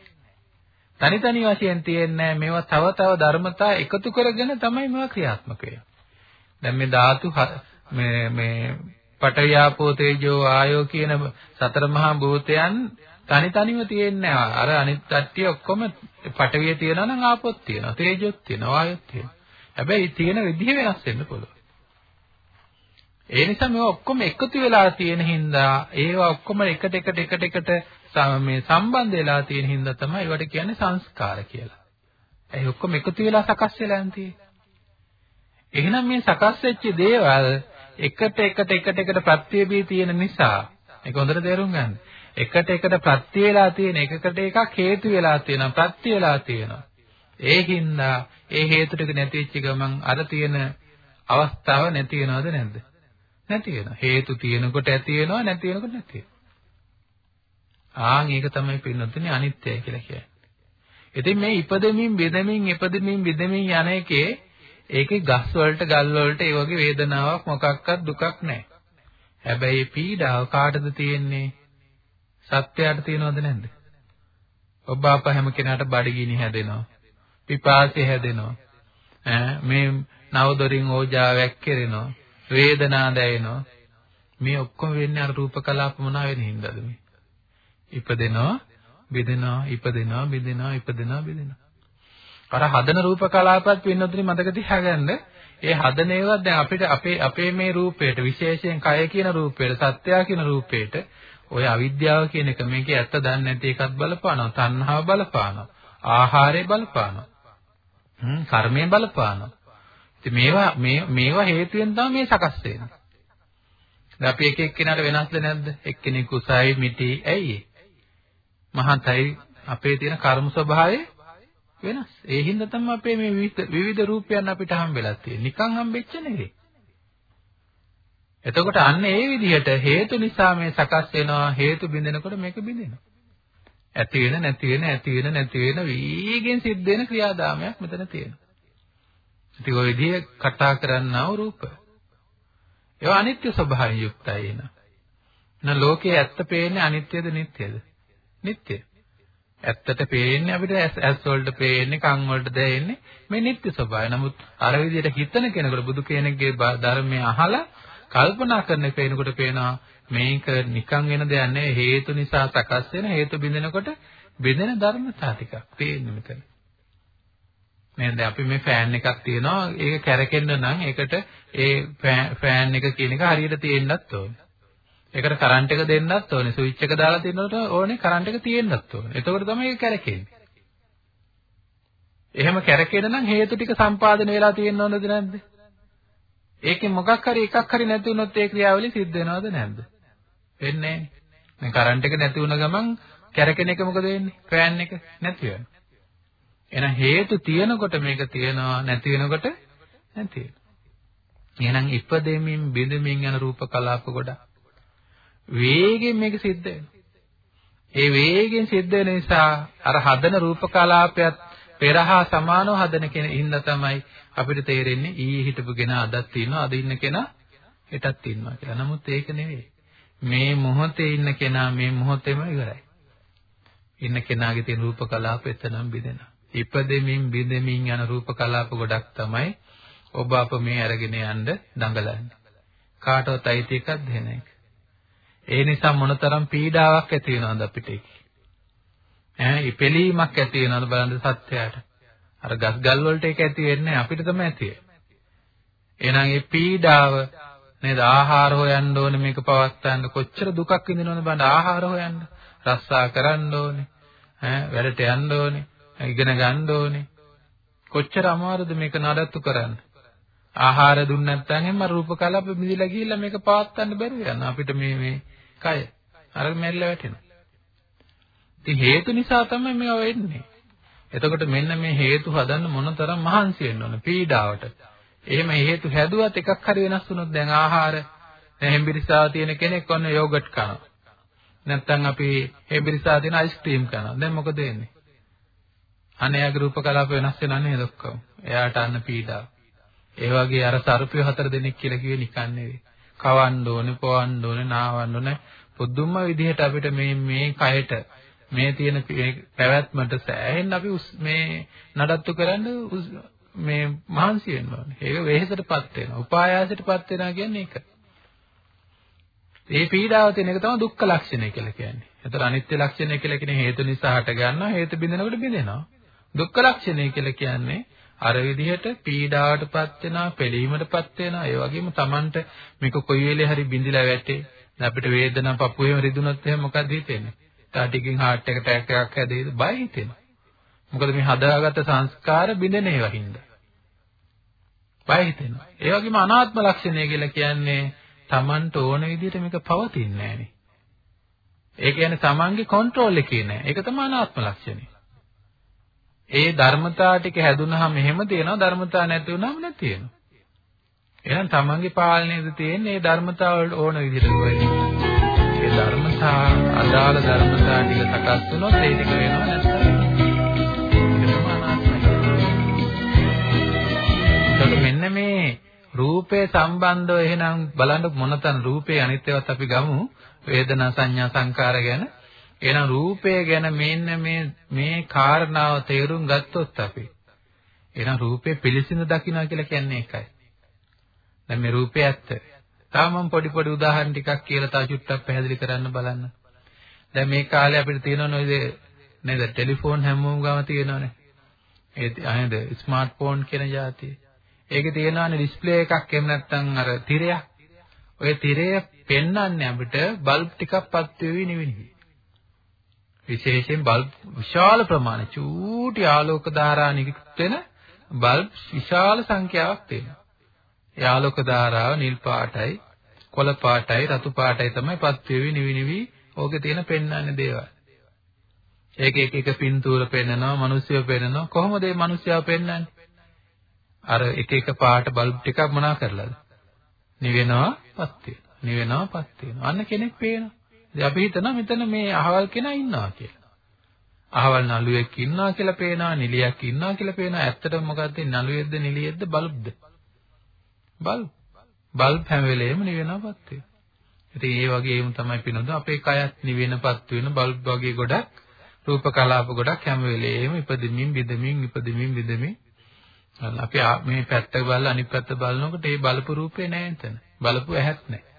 තනි තනි වශයෙන් තියෙන්නේ මේවා තව තව ධර්මතා එකතු කරගෙන තමයි මේවා ක්‍රියාත්මක වෙන්නේ. දැන් මේ ධාතු මේ මේ පඨවියාපෝ තේජෝ ආයෝ කියන සතර මහා භූතයන් තනි තනිව තියෙන්නේ අර අනිත් කට්ටිය ඔක්කොම පඨවිය තියනවා නම් ආපොත් තියෙනවා තේජොත් තියෙනවා ආයොත් තියෙනවා හැබැයි තියෙන විදිහ වෙනස් වෙන්න පුළුවන් ඒ නිසා මේවා ඔක්කොම එකතු වෙලා තියෙන හින්දා ඒවා ඔක්කොම එකට එකට එකට එකට මේ සම්බන්ධ වෙලා තියෙන හින්දා තමයි ඒවට කියන්නේ සංස්කාර කියලා. ඒ ඔක්කොම එකතු වෙලා සකස් වෙලා යන්නේ. එහෙනම් මේ සකස් වෙච්ච දේවල් එකට එකට එකට එකට ප්‍රත්‍යවේදී තියෙන නිසා ඒක හොඳට තේරුම් ගන්න. එකට එකට ප්‍රත්‍ය වෙලා තියෙන එකකට එකක් හේතු වෙලා තියෙනවා ප්‍රත්‍ය වෙලා තියෙනවා. ඒ හින්දා ඒ හේතු ටික නැති වෙච්ච ගමන් අර තියෙන අවස්ථාව නැති වෙනවද නැද්ද? නැති වෙනවා. හේතු තියෙනකොට ඇති වෙනවා නැති වෙනකොට නැති වෙනවා. ආන් ඒක තමයි පින්නතුනේ අනිත්‍යයි කියලා කියන්නේ. ඉතින් මේ ඉපදෙමින් බෙදෙමින් ඉපදෙමින් බෙදෙමින් යන එකේ ඒකේ ගස් වලට ගල් වලට ඒ වගේ වේදනාවක් මොකක්වත් දුකක් නැහැ. හැබැයි පීඩාව කාටද තියෙන්නේ? සත්‍යයට තියෙනවද නැද්ද? ඔබ අප හැම කෙනාට බඩගිනි හැදෙනවා. පිපාසය හැදෙනවා. ඈ මේ නවදොරින් ඕජාවක් කෙරෙනවා. වේදනා දැනෙනවා. මේ ඔක්කොම වෙන්නේ අර රූප කලාප මොනවා වෙන හින්දාද මේ? ඉපදෙනවා, බෙදෙනවා, ඉපදෙනවා, බෙදෙනවා, ඉපදෙනවා, බෙදෙනවා. අර හදන රූප කලාපات වෙනතුනි මතක තියාගන්න. ඒ හදන ඒවා දැන් අපිට අපේ අපේ මේ රූපයට විශේෂයෙන් කය කියන රූපයට, සත්‍යය කියන රූපයට ඔය අවිද්‍යාව කියන එක මේකේ ඇත්ත දන්නේ නැති එකත් බලපානවා, තණ්හාව බලපානවා, ආහාරය බලපානවා. හ්ම් කර්මයෙන් බලපානවා. ඉතින් මේවා මේ මේවා හේතුවෙන් තමයි මේ සකස් වෙන්නේ. දැන් අපි එක එක්කෙනාට වෙනස්ද නැද්ද? එක්කෙනෙක් උසයි මිටි ඇයි මහතයි අපේ තියෙන කර්ම ස්වභාවය වෙනස්. ඒ හින්දා තමයි අපේ මේ විවිධ රූපයන් අපිට හම්බෙලා තියෙන්නේ. නිකන් හම්බෙච්ච නෙවෙයි. එතකොට අන්න ඒ විදිහට හේතු නිසා මේ සකස් වෙනවා හේතු බින්දෙනකොට මේක බින්දෙනවා. ඇති වෙන නැති වෙන ඇති වෙන නැති වෙන වීගෙන් සිද්ධ වෙන ක්‍රියාදාමයක් මෙතන තියෙනවා. ඉතින් ওই විදිහ කතා කරන්නා වූ රූප. ඒවා අනිත්‍ය ස්වභාවයෙන් යුක්තයි එන. එහෙනම් ලෝකයේ ඇත්ත පේන්නේ අනිත්‍යද නිට්ටයද? නිට්ටය. ඇත්තට පේන්නේ අපිට ඇස් වලට පේන්නේ කන් වලට දැනෙන්නේ මේ නිට්ටය ස්වභාවය. නමුත් අර විදිහට හිතන කෙනෙකුට බුදු කෙනෙක්ගේ ධර්මය අහලා කල්පනා කරන කෙනෙකුට පේනවා මේක නිකන් වෙන දෙයක් නෙවෙයි හේතු නිසා සකස් වෙන හේතු බිඳෙනකොට බිඳෙන ධර්මතා ටිකක් පේන්නේ මෙතන. නේද අපි මේ ෆෑන් එකක් තියෙනවා ඒක කැරකෙන්න නම් ඒකට ඒ ෆෑන් එක කියන එක හරියට තියෙන්නත් ඕනේ. ඒකට කරන්ට් එක දෙන්නත් ඕනේ. ස්විච් එක දාලා තියෙනකොට ඕනේ කරන්ට් එක තියෙන්නත් ඕනේ. එතකොට තමයි ඒක කැරකෙන්නේ. එහෙම කැරකෙන නම් හේතු ටික සම්පාදනය වෙලා තියෙන්න ඕනද නැද්ද? ඒකෙන් මොකක් හරි එකක් හරි නැති වුණොත් ඒ ක්‍රියාවලිය සිද්ධ වෙනවද නැද්ද? වෙන්නේ නැහැ. දැන් කරන්ට් එක නැති වුණ ගමන් කැරකෙන එක මොකද වෙන්නේ? ෆෑන් එක නැති වෙනවා. එහෙනම් හේතු තියෙනකොට මේක තියෙනවා නැති වෙනකොට නැති වෙනවා. එහෙනම් ඉපදෙමින් බිඳෙමින් යන රූප කලාප ගොඩක් වේගෙන් මේක සිද්ධ වෙනවා. ඒ වේගෙන් සිද්ධ වෙන නිසා අර හදන රූප කලාපයත් පෙරහා සමානව හදන කෙනෙක් ඉන්න තමයි අපිට තේරෙන්නේ ඊයේ හිටපු කෙනා අදත් ඉන්නවා අද ඉන්න කෙනා හෙටත් ඉන්නවා කියලා. නමුත් ඒක නෙවෙයි. මේ මොහොතේ ඉන්න කෙනා මේ මොහොතේම ඉවරයි. ඉන්න කෙනාගේ තියෙන රූප කලාප එතනම බිඳෙනවා. ඉපදෙමින් බිඳෙමින් යන රූප කලාප ගොඩක් තමයි ඔබ අප මේ අරගෙන යන්න දඟලන්නේ. කාටවත් අයිති එකක් දෙන එක. ඒ නිසා මොනතරම් පීඩාවක් ඇති වෙනවද අපිට ඈ ඉපෙලීමක් ඇති වෙනවද බලන්න සත්‍යයට. අර ගස් ගල් වලට ඒක ඇති වෙන්නේ අපිට තමයි ඇති එහෙනම් මේ පීඩාව නේද? ආහාර හොයන්න ඕනේ මේක පවත්තන්න කොච්චර දුකක් විඳිනවද බලන්න. ආහාර හොයන්න. රස්සා කරන්න ඕනේ. ඈ වැඩට යන්න ඕනේ. ඉගෙන ගන්න ඕනේ. කොච්චර අමාරුද මේක නඩත්තු කරන්න? ආහාර දුන්න නැත්නම් එම්ම රූප කලාප මිදිලා ගිහිල්ලා මේක පවත්තන්න බැරුව යනවා අපිට මේ මේ කය අර මැරිල වැටෙනවා. ඉතින් හේතු නිසා තමයි මේවා වෙන්නේ. එතකොට මෙන්න මේ හේතු හදන්න මොනතරම් මහන්සි වෙන්න ඕන පීඩාවට. එහෙම හේතු හැදුවත් එකක් හරි වෙනස් වුණොත් දැන් ආහාර දැන් හෙම්බිරිසාව තියෙන කෙනෙක් ඔන්න යෝගට් කනවා. නැත්තම් අපි හෙම්බිරිසාව තියෙන අයිස්ක්‍රීම් කනවා. දැන් මොකද වෙන්නේ? අනේයගේ රූප කලාප වෙනස් වෙනා නේද ඔක්කොම. එයාට අන්න පීඩාව. ඒ වගේ අර සර්පිය හතර දෙනෙක් කියලා කිව්වේ නිකන් නෙවෙයි. කවන්න ඕනේ, පොවන්න ඕනේ, නාවන්න ඕනේ. පුදුම විදිහට අපිට මේ මේ කයට මේ තියෙන පැවැත්මට සෑහෙන්න අපි මේ නඩත්තු කරන්න මේ මහන්සි වෙන්න ඕනේ. ඒක වෙහෙසටපත් වෙනවා. උපායාසයටපත් වෙනවා කියන්නේ ඒක. මේ පීඩාව තියෙන එක තමයි දුක්ඛ ලක්ෂණය කියලා කියන්නේ. ඒතර අනිත්‍ය ලක්ෂණය කියලා කියන්නේ හේතු නිසා හට ගන්නවා, හේතු බිඳෙනකොට බිඳෙනවා. දුක්ඛ ලක්ෂණය කියලා කියන්නේ අර විදිහට පීඩාවටපත් වෙනවා, පෙළීමටපත් වෙනවා. ඒ වගේම Tamanට මේක කොයි වෙලේ හරි බිඳිලා වැටේ. අපිට වේදනාව පපුවේම රිදුනොත් එහෙනම් මොකක්ද හිතෙන්නේ? තා ටිකකින් heart එක attack එකක් හැදෙයිද? බය හිතෙනවා. මොකද මේ හදාගත්ත සංස්කාර බිඳෙන ඒවා හින්දා. බය හිතෙනවා. ඒ වගේම අනාත්ම ලක්ෂණය කියලා කියන්නේ Tamanට ඕන විදිහට මේක පවතින්නේ නැහනේ. ඒ කියන්නේ Tamanගේ control එකේ නෑ. ඒක තමයි අනාත්ම ලක්ෂණය. ඒ ධර්මතා ටික හැදුනහම එහෙම තියෙනවා ධර්මතා නැති වුනහම නැති වෙනවා. එහෙනම් තමන්ගේ පාලනයේද තියෙන්නේ මේ ධර්මතා වලට ඕන විදිහට වෙන්නේ. ඒ ධර්මතා අදාළ ධර්මතා ටික සකස් වුණොත් ඒ ටික වෙනවා නැත්නම් මෙන්න මේ රූපේ සම්බන්ධව එහෙනම් බලන්න මොනතන රූපේ අනිත්‍යවත් අපි ගමු වේදනා සංඥා සංකාර ගැන එහෙනම් රූපය ගැන මෙන්න මේ මේ කාරණාව තේරුම් ගත්තොත් අපි එහෙනම් රූපේ පිළිසිඳ දකින්නවා කියලා කියන්නේ ඒකයි. දැන් මේ රූපය ඇත්ත. තාම මම පොඩි පොඩි උදාහරණ ටිකක් කියලා තා චුට්ටක් පැහැදිලි කරන්න බලන්න. දැන් මේ කාලේ අපිට තියෙනවනේ ඔය නේද ටෙලිෆෝන් හැමෝම ගාම තියෙනවනේ. ඒ අනේද ස්මාර්ට්ෆෝන් කියන જાතිය. ඒකේ තියෙනවනේ ඩිස්ප්ලේ එකක් එහෙම නැත්නම් අර තිරයක්. ඔය තිරය පෙන්වන්නේ අපිට බල්බ් ටිකක් පත් වෙවි නෙවෙයි. විශේෂයෙන් බල්බ් විශාල ප්‍රමාණ චූටි ආලෝක ධාරා නිකුත් වෙන බල්බ් විශාල සංඛ්‍යාවක් තියෙනවා. ඒ ආලෝක ධාරාව නිල් පාටයි, කොළ පාටයි, රතු පාටයි තමයි පත් වෙවි නිවි නිවි ඕකේ තියෙන පෙන්වන්නේ දේවල්. ඒක එක එක පින්තූර පෙන්නනවා, මිනිස්සුව පෙන්නනවා. කොහොමද මේ මිනිස්සුව පෙන්වන්නේ? අර එක එක පාට බල්බ් ටිකක් මොනා කරලාද? නිවෙනවා, පත් වෙනවා. නිවෙනවා, පත් වෙනවා. අන්න කෙනෙක් පේනවා. ඉතින් අපි හිතනවා මෙතන මේ අහවල් කෙනා ඉන්නවා කියලා. අහවල් නළුවෙක් ඉන්නවා කියලා පේනවා, නිලියක් ඉන්නවා කියලා පේනවා. ඇත්තටම මොකද්ද නළුවෙක්ද නිලියෙක්ද බල්බ්ද? බල්බ්. බල්බ් හැම වෙලේම නිවෙනවපත් වෙනවා. ඉතින් ඒ වගේම තමයි පිනොද අපේ කයත් නිවෙනපත් වෙන බල්බ් වගේ ගොඩක් රූප කලාප ගොඩක් හැම වෙලේම ඉපදෙමින් බිඳෙමින් ඉපදෙමින් බිඳෙමින් අපි මේ පැත්ත බලලා අනිත් පැත්ත බලනකොට ඒ බලපු රූපේ නැහැ එතන. බලපු ඇහක් නැහැ.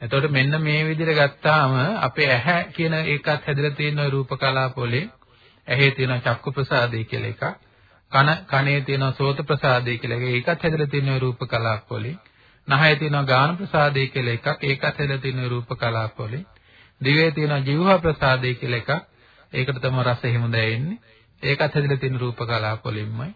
එතකොට මෙන්න මේ විදිහට ගත්තාම අපේ ඇහැ කියන එකත් හැදලා තියෙන රූප කලාපෝලේ ඇහි තියෙන චක්කු ප්‍රසාදේ කියලා එකක් කන කනේ තියෙන සෝත ප්‍රසාදේ කියලා එකක් ඒකත් හැදලා තියෙන රූප කලාපෝලේ නහය තියෙන ගාන ප්‍රසාදේ කියලා එකක් ඒකත් හැදලා තියෙන රූප කලාපෝලේ දිවේ තියෙන ජීවහ ප්‍රසාදේ කියලා එකක් ඒකට තමයි රස එහෙම දැනෙන්නේ ඒකත් හැදලා තියෙන රූප කලාපෝලෙන්මයි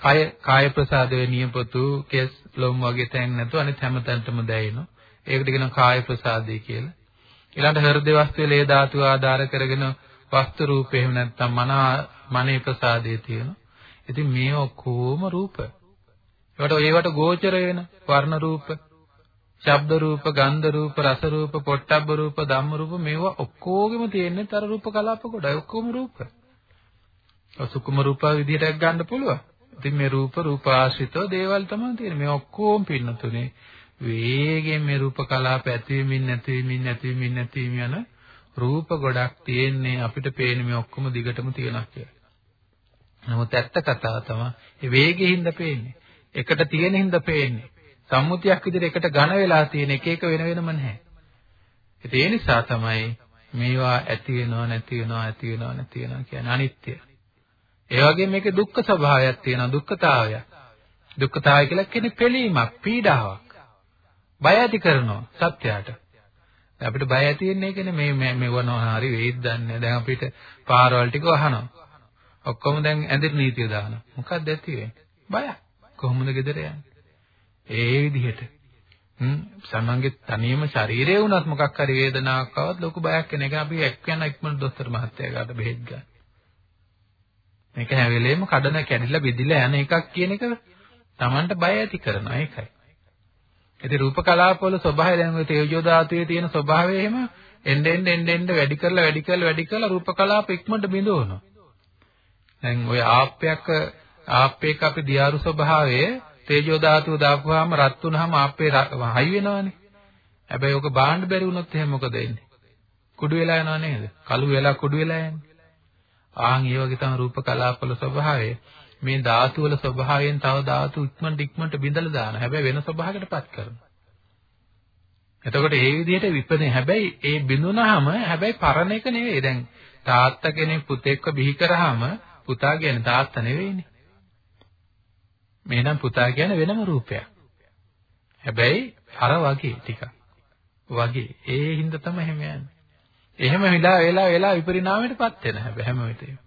කය කාය ප්‍රසාදේ නියපොතු කෙස් ලොම් වගේ තැන් නැතුව අනිත් හැම තැනටම දැනෙනවා. ඒකට කියනවා කාය ප්‍රසාදය කියලා. ඊළඟ හෘද වස්තුවේ ලේ ධාතු ආධාර කරගෙන වස්තු රූප එහෙම නැත්නම් මන මනේ ප්‍රසාදයේ තියෙනවා. ඉතින් මේ ඔක්කොම රූප. ඒවට ඒවට ගෝචර වෙන වර්ණ රූප, ශබ්ද රූප, ගන්ධ රූප, රස රූප, පොට්ටබ්බ රූප, ධම්ම රූප මේවා ඔක්කොගෙම තියෙන්නේ තර රූප කලාප කොටයි ඔක්කොම රූප. සුකුම රූප විදිහට ගන්න පුළුවන්. ඉතින් මේ රූප රූපාශ්‍රිතව දේවල් තමයි තියෙන්නේ. මේ ඔක්කොම පින්නතුනේ වේගෙන් මේ රූප කලාප ඇතිවීමින් නැතිවීමින් නැතිවීමින් නැතිවීම යන රූප ගොඩක් තියෙන්නේ අපිට පේන්නේ මේ ඔක්කොම දිගටම තියෙනවා කියලා. නමුත් ඇත්ත කතාව තමයි මේ වේගෙහිඳ පේන්නේ. එකට තියෙන හිඳ පේන්නේ. සම්මුතියක් විදිහට එකට ඝන වෙලා තියෙන එක එක වෙන වෙනම නැහැ. ඒ නිසා තමයි මේවා ඇති වෙනවා නැති වෙනවා ඇති වෙනවා නැති වෙනවා කියන්නේ අනිත්‍ය. ඒ වගේම මේකේ දුක්ඛ ස්වභාවයක් තියෙනවා දුක්ඛතාවයක්. දුක්ඛතාවය කියලා කියන්නේ පිළීමක්, පීඩාවක්. බය ඇති කරනවා සත්‍යයට. අපිට බය ඇති වෙන්නේ ඒකනේ මේ මෙවනවා හරි වෙයිද දන්නේ දැන් අපිට පාරවල් ටික වහනවා. ඔක්කොම දැන් ඇඳිරි නීතිය දානවා. මොකක්ද ඇති වෙන්නේ? බය. කොහොමද ගෙදර යන්නේ? ඒ විදිහට. හ්ම් සමන්ගේ තනියම ශරීරය වුණත් මොකක් හරි වේදනාවක් ආවත් ලොකු බයක් එන එක අපි එක් යන ඉක්මනට දොස්තර මහත්තයා ගාට බෙහෙත් ගන්න. මේක හැම වෙලේම කඩන කැඩිලා බෙදිලා යන එකක් කියන එක Tamanට බය ඇති කරනවා ඒකයි. ඉතින් රූප කලාපවල ස්වභාවය දැන් ඔය තේජෝ ධාතුවේ තියෙන ස්වභාවය එහෙම එන්න එන්න එන්න එන්න වැඩි කරලා වැඩි කරලා වැඩි කරලා රූප කලාප ඉක්මනට බිඳවනවා. දැන් ඔය ආප්පයක් ආප්පේක අපි දියාරු ස්වභාවයේ තේජෝ ධාතුව දාපුවාම රත් වුනහම ආප්පේ හයි වෙනවනේ. හැබැයි ඔක බාන්න බැරි වුණොත් එහෙම මොකද වෙන්නේ? කුඩු වෙලා යනව නේද? කළු වෙලා කුඩු වෙලා යන්නේ. ආන් ඒ වගේ තමයි රූප කලාපවල ස්වභාවය. මේ ධාතු වල ස්වභාවයෙන් තව ධාතු ඉක්මනට ඉක්මනට බිඳලා දානවා. හැබැයි වෙන ස්වභාවයකටපත් කරනවා. එතකොට ඒ විදිහට විපදේ. හැබැයි ඒ බිඳුනහම හැබැයි පරණ එක නෙවෙයි. දැන් තාත්තා කෙනෙක් පුතෙක්ව බිහි කරාම පුතා කියන්නේ තාත්තා නෙවෙයිනේ. මේනම් පුතා කියන්නේ වෙනම රූපයක්. හැබැයි අර වගේ ටිකක්. වගේ. ඒ හින්දා තමයි එහෙම යන්නේ. එහෙම විලා වෙලා වෙලා විපරිණාමයටපත් වෙන හැබැයි හැම වෙලේම.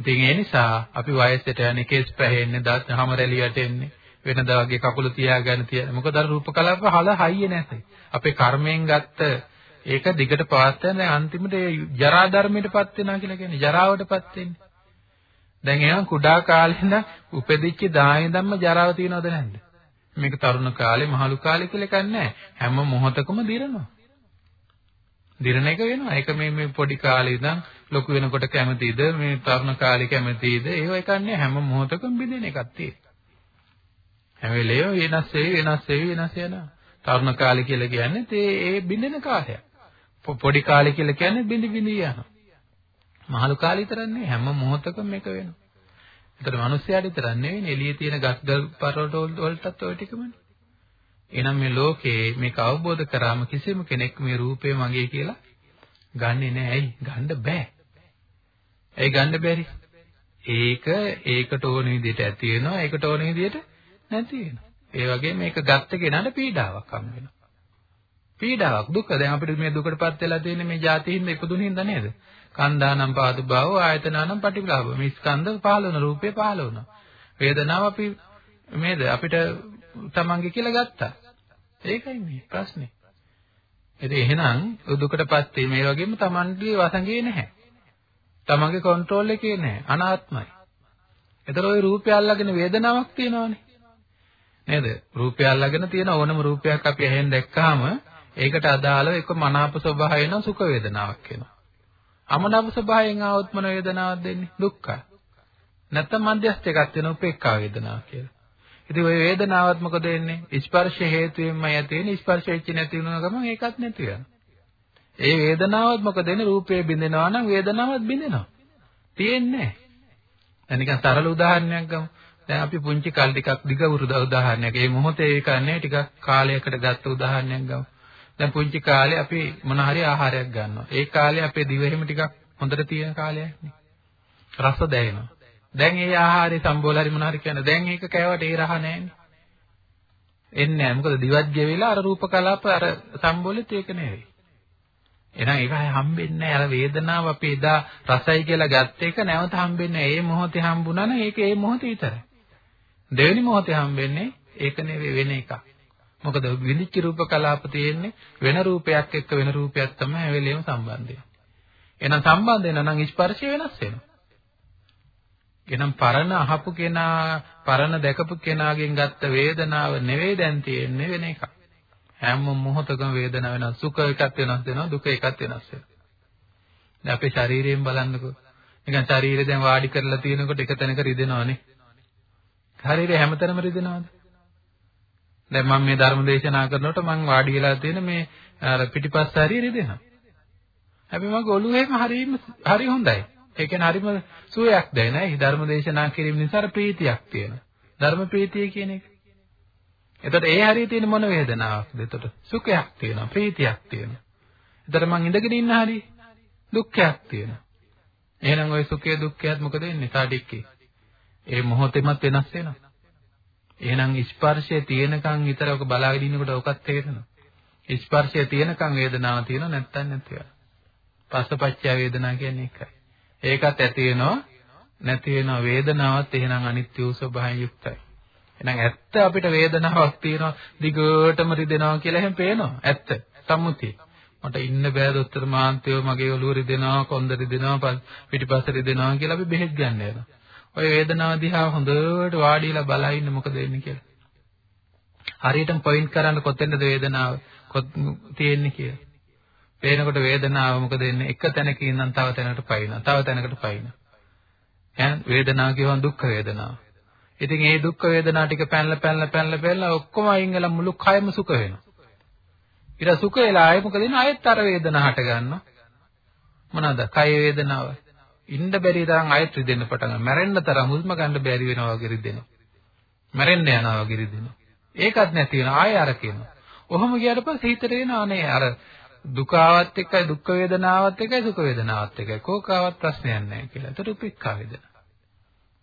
ඉතින් ඒ නිසා අපි වයසට යන්නේ කේස් පැහෙන්නේ, දත් හැම රැලියට එන්නේ. වෙනදා වගේ කකුල තියාගෙන තිය. මොකද අර රූප කලාප හල හයියේ නැති. අපේ කර්මයෙන් ගත්ත ඒක දිගට පවත් යන අන්තිමට ජරා ධර්මයටපත් වෙනවා කියලා කියන්නේ ජරාවටපත් වෙන්නේ. දැන් එහෙනම් කුඩා කාලේ ඉඳන් උපදිච්ච දාය ධම්ම ජරාව තියනවද නැද්ද? මේක තරුණ කාලේ මහලු කාලේ කියලා එකක් නැහැ. හැම මොහොතකම දිරනවා. දිරණ එක වෙනවා. ඒක මේ මේ පොඩි කාලේ ඉඳන් ලොකු වෙනකොට කැමතිද මේ තරුණ කාලේ කැමතිද ඒව එකක් නෑ හැම මොහොතකම බිඳෙන එකක් තියෙනවා. හැම වෙලේම වෙනස් වෙවි වෙනස් වෙවි වෙනස් වෙනවා. තරුණ කාලේ කියලා කියන්නේ ඒ ඒ බිඳෙන කාලයක්. පොඩි කාලේ කියලා කියන්නේ බිඳි බිඳි යනවා. මහලු කාලේ විතරක් නෙවෙයි හැම මොහොතකම මේක වෙනවා. ඒතර මිනිස්යාට විතරක් නෙවෙයි එළියේ තියෙන ගස් ගල් පරවත වලටත් ওই ටිකමනේ. එහෙනම් මේ ලෝකේ මේක අවබෝධ කරාම කිසිම කෙනෙක් මේ රූපය මගේ කියලා ගන්නෙ නෑ. ඇයි? ගන්න බෑ. ඇයි ගන්න බැරි? ඒක ඒකට ඕන විදිහට ඇති වෙනවා. ඒකට ඕන විදිහට නැති වෙනවා. ඒ වගේ මේක ගත්ත කෙනාට පීඩාවක් හම් වෙනවා. පීඩාවක් දුක. දැන් අපිට මේ දුකටපත් වෙලා තියෙන්නේ මේ જાතියින්ද ඉපදුන හින්දා නේද? කන්දානම් පාදු භව ආයතනානම් පටිවිලාභ. මේ ස්කන්ධ පහළ වෙන රූපේ පහළ වෙනවා. වේදනාව අපි මේද අපිට තමන්ගේ කියලා ගත්තා. ඒකයි මේ ප්‍රශ්නේ. ඉතින් එහෙනම් දුකටපත් වීම ඒ වගේම තමන්ගේ වසඟේ නැහැ. තමන්ගේ කන්ට්‍රෝල් එකේ නැහැ. අනාත්මයි. ඒතර ওই රූපය අල්ලගෙන වේදනාවක් තියෙනවනේ. නේද? රූපය අල්ලගෙන තියෙන ඕනම රූපයක් අපි ඇහෙන් දැක්කහම ඒකට අදාළව එක මනාප ස්වභාවය වෙන සුඛ වේදනාවක් වෙනවා. අමනාප ස්වභාවයෙන් ආවොත් මොන වේදනාවක්ද දෙන්නේ? දුක්ඛ. නැත්තම් මධ්‍යස්ථ එකක් වෙන උපේක්ඛා වේදනාව කියලා. ඉතින් ওই වේදනාවත් මොකද වෙන්නේ? ස්පර්ශ හේතුවෙන්මයි ඇති වෙන්නේ. ස්පර්ශ වෙච්ච නැති වුණා ගමන් ඒකත් නැති වෙනවා. ඒ වේදනාවත් මොකද වෙන්නේ? රූපේ බින්දෙනවා නම් වේදනාවත් බින්දෙනවා. තියෙන්නේ නැහැ. දැන් නිකන් සරල උදාහරණයක් ගමු. දැන් අපි පුංචි කල් ටිකක් දිග උදාහරණයක්. ඒ මොහොතේ ඒක නේ ටිකක් කාලයකට ගත්ත උදාහරණයක් ගමු. දැන් පුංචි කාලේ අපි මොන හරි ආහාරයක් ගන්නවා. ඒ කාලේ අපේ දිව එහෙම ටිකක් හොඳට තියෙන කාලයක් නේ. රස දැනෙනවා. දැන් ඒ ආහාරේ සම්බෝල හරි මොන හරි කියන්නේ දැන් ඒක කෑවට ඒ රහ නැහැනේ. එන්නේ නැහැ. මොකද දිවත් ගෙවිලා අර රූප කලාප අර සම්බෝලෙත් ඒක නෙවෙයි. එහෙනම් ඒක හම්බෙන්නේ නැහැ. අර වේදනාව අපි එදා රසයි කියලා ගත්ත එක නැවත හම්බෙන්නේ නැහැ. ඒ මොහොතේ හම්බුණා නම් ඒක ඒ මොහොතේ විතරයි. දෙවෙනි මොහොතේ හම්බෙන්නේ ඒක නෙවෙයි වෙන එකක්. මොකද විඳිච්ච රූප කලාප තියෙන්නේ වෙන රූපයක් එක්ක වෙන රූපයක් තමයි හැම වෙලෙම සම්බන්ධය. එහෙනම් සම්බන්ධ වෙන නම් ස්පර්ශය වෙනස් වෙනවා. එහෙනම් පරණ අහපු කෙනා පරණ දැකපු කෙනාගෙන් ගත්ත වේදනාව නෙවෙයි දැන් තියෙන්නේ වෙන එකක්. හැම මොහොතකම වේදනාව වෙනස් සුඛ එකක් වෙනස් වෙනවා දුක එකක් වෙනස් වෙනවා. දැන් අපේ ශරීරයෙන් බලන්නකෝ. නිකන් ශරීරය දැන් වාඩි කරලා තියෙනකොට එක තැනක රිදෙනවනේ. ශරීරය හැමතැනම රිදෙනවද? දැන් මම මේ ධර්ම දේශනා කරනකොට මම වාඩි වෙලා තියෙන මේ අර පිටිපස්ස හරිය රිදෙනවා. හැබැයි මගේ ඔළුවේම හරියම හරි හොඳයි. ඒ කියන්නේ හරිම සුවයක් දැනෙන. ඒ ධර්ම දේශනා කිරීම නිසා ප්‍රීතියක් තියෙනවා. ධර්ම ප්‍රීතිය කියන එක. එතකොට ඒ හරිය තියෙන මොන වේදනාවක්ද? එතකොට සුඛයක් තියෙනවා, ප්‍රීතියක් තියෙනවා. එතකොට මං ඉඳගෙන ඉන්න හරිය දුක්ඛයක් තියෙනවා. එහෙනම් ওই සුඛය දුක්ඛයත් මොකද වෙන්නේ? සාඩික්කේ. ඒ මොහොතෙමත් වෙනස් වෙනවා. එහෙනම් ස්පර්ශය තියෙනකන් විතරක බලාගෙන ඉන්නකොට ඔකත් තේරෙනවා. ස්පර්ශය තියෙනකන් වේදනාව තියෙනවා නැත්තම් නැති වෙනවා. පස්සපච්චය වේදනා කියන්නේ ඒකයි. ඒකත් ඇති වෙනවා නැති වෙනවා වේදනාවත් එහෙනම් අනිත්‍ය වූ ස්වභාවයෙන් යුක්තයි. එහෙනම් ඇත්ත අපිට වේදනාවක් තියෙනවා දිගටම රිදෙනවා කියලා එහෙම පේනවා. ඇත්ත. සම්මුතිය. මට ඉන්න බෑ දොස්තර මාන්තයෝ මගේ ඔළුව රිදෙනවා කොන්ද රිදෙනවා පිටිපස්ස රිදෙනවා කියලා අපි බෙහෙත් ගන්න යනවා. ওই වේදනාව දිහා හොඳට වාඩිලා බලා ඉන්න මොකද වෙන්නේ කියලා. හරියටම පොයින්ට් කරන්න කොතැනද වේදනාව තියෙන්නේ කියලා. පේනකොට වේදනාව මොකද වෙන්නේ? එක තැනක ඉඳන් තව තැනකට පයින්නවා. තව තැනකට පයින්නවා. ඈ වේදනාව කියවන දුක් වේදනාව. ඉතින් මේ දුක් වේදනා ටික පැනලා පැනලා පැනලා පැනලා ඔක්කොම අයින් වෙලා මුළු කයම සුඛ වෙනවා. ඊට සුඛ වෙලා ආයෙ මොකද වෙන්නේ? ආයෙත් අර වේදනාව හට ගන්නවා. මොනවාද? කය වේදනාව. ඉන්න බැරි තරම් ආයෙත් රිදෙන්න පටන් ගන්නවා. මැරෙන්න තරම් හුස්ම ගන්න බැරි වෙනවා වගේ රිදෙනවා. මැරෙන්න යනවා වගේ රිදෙනවා. ඒකත් නැති වෙනවා. ආයෙ අර කියනවා. ඔහොම ගියාට පස්සේ හිතට එනවා නේ අර දුකාවත් එක්කයි දුක් වේදනාවත් එක්කයි සුඛ වේදනාවත් එක්කයි කෝකාවත් ප්‍රශ්නයක් නැහැ කියලා. ඒතර උපේක්ඛා වේදනා.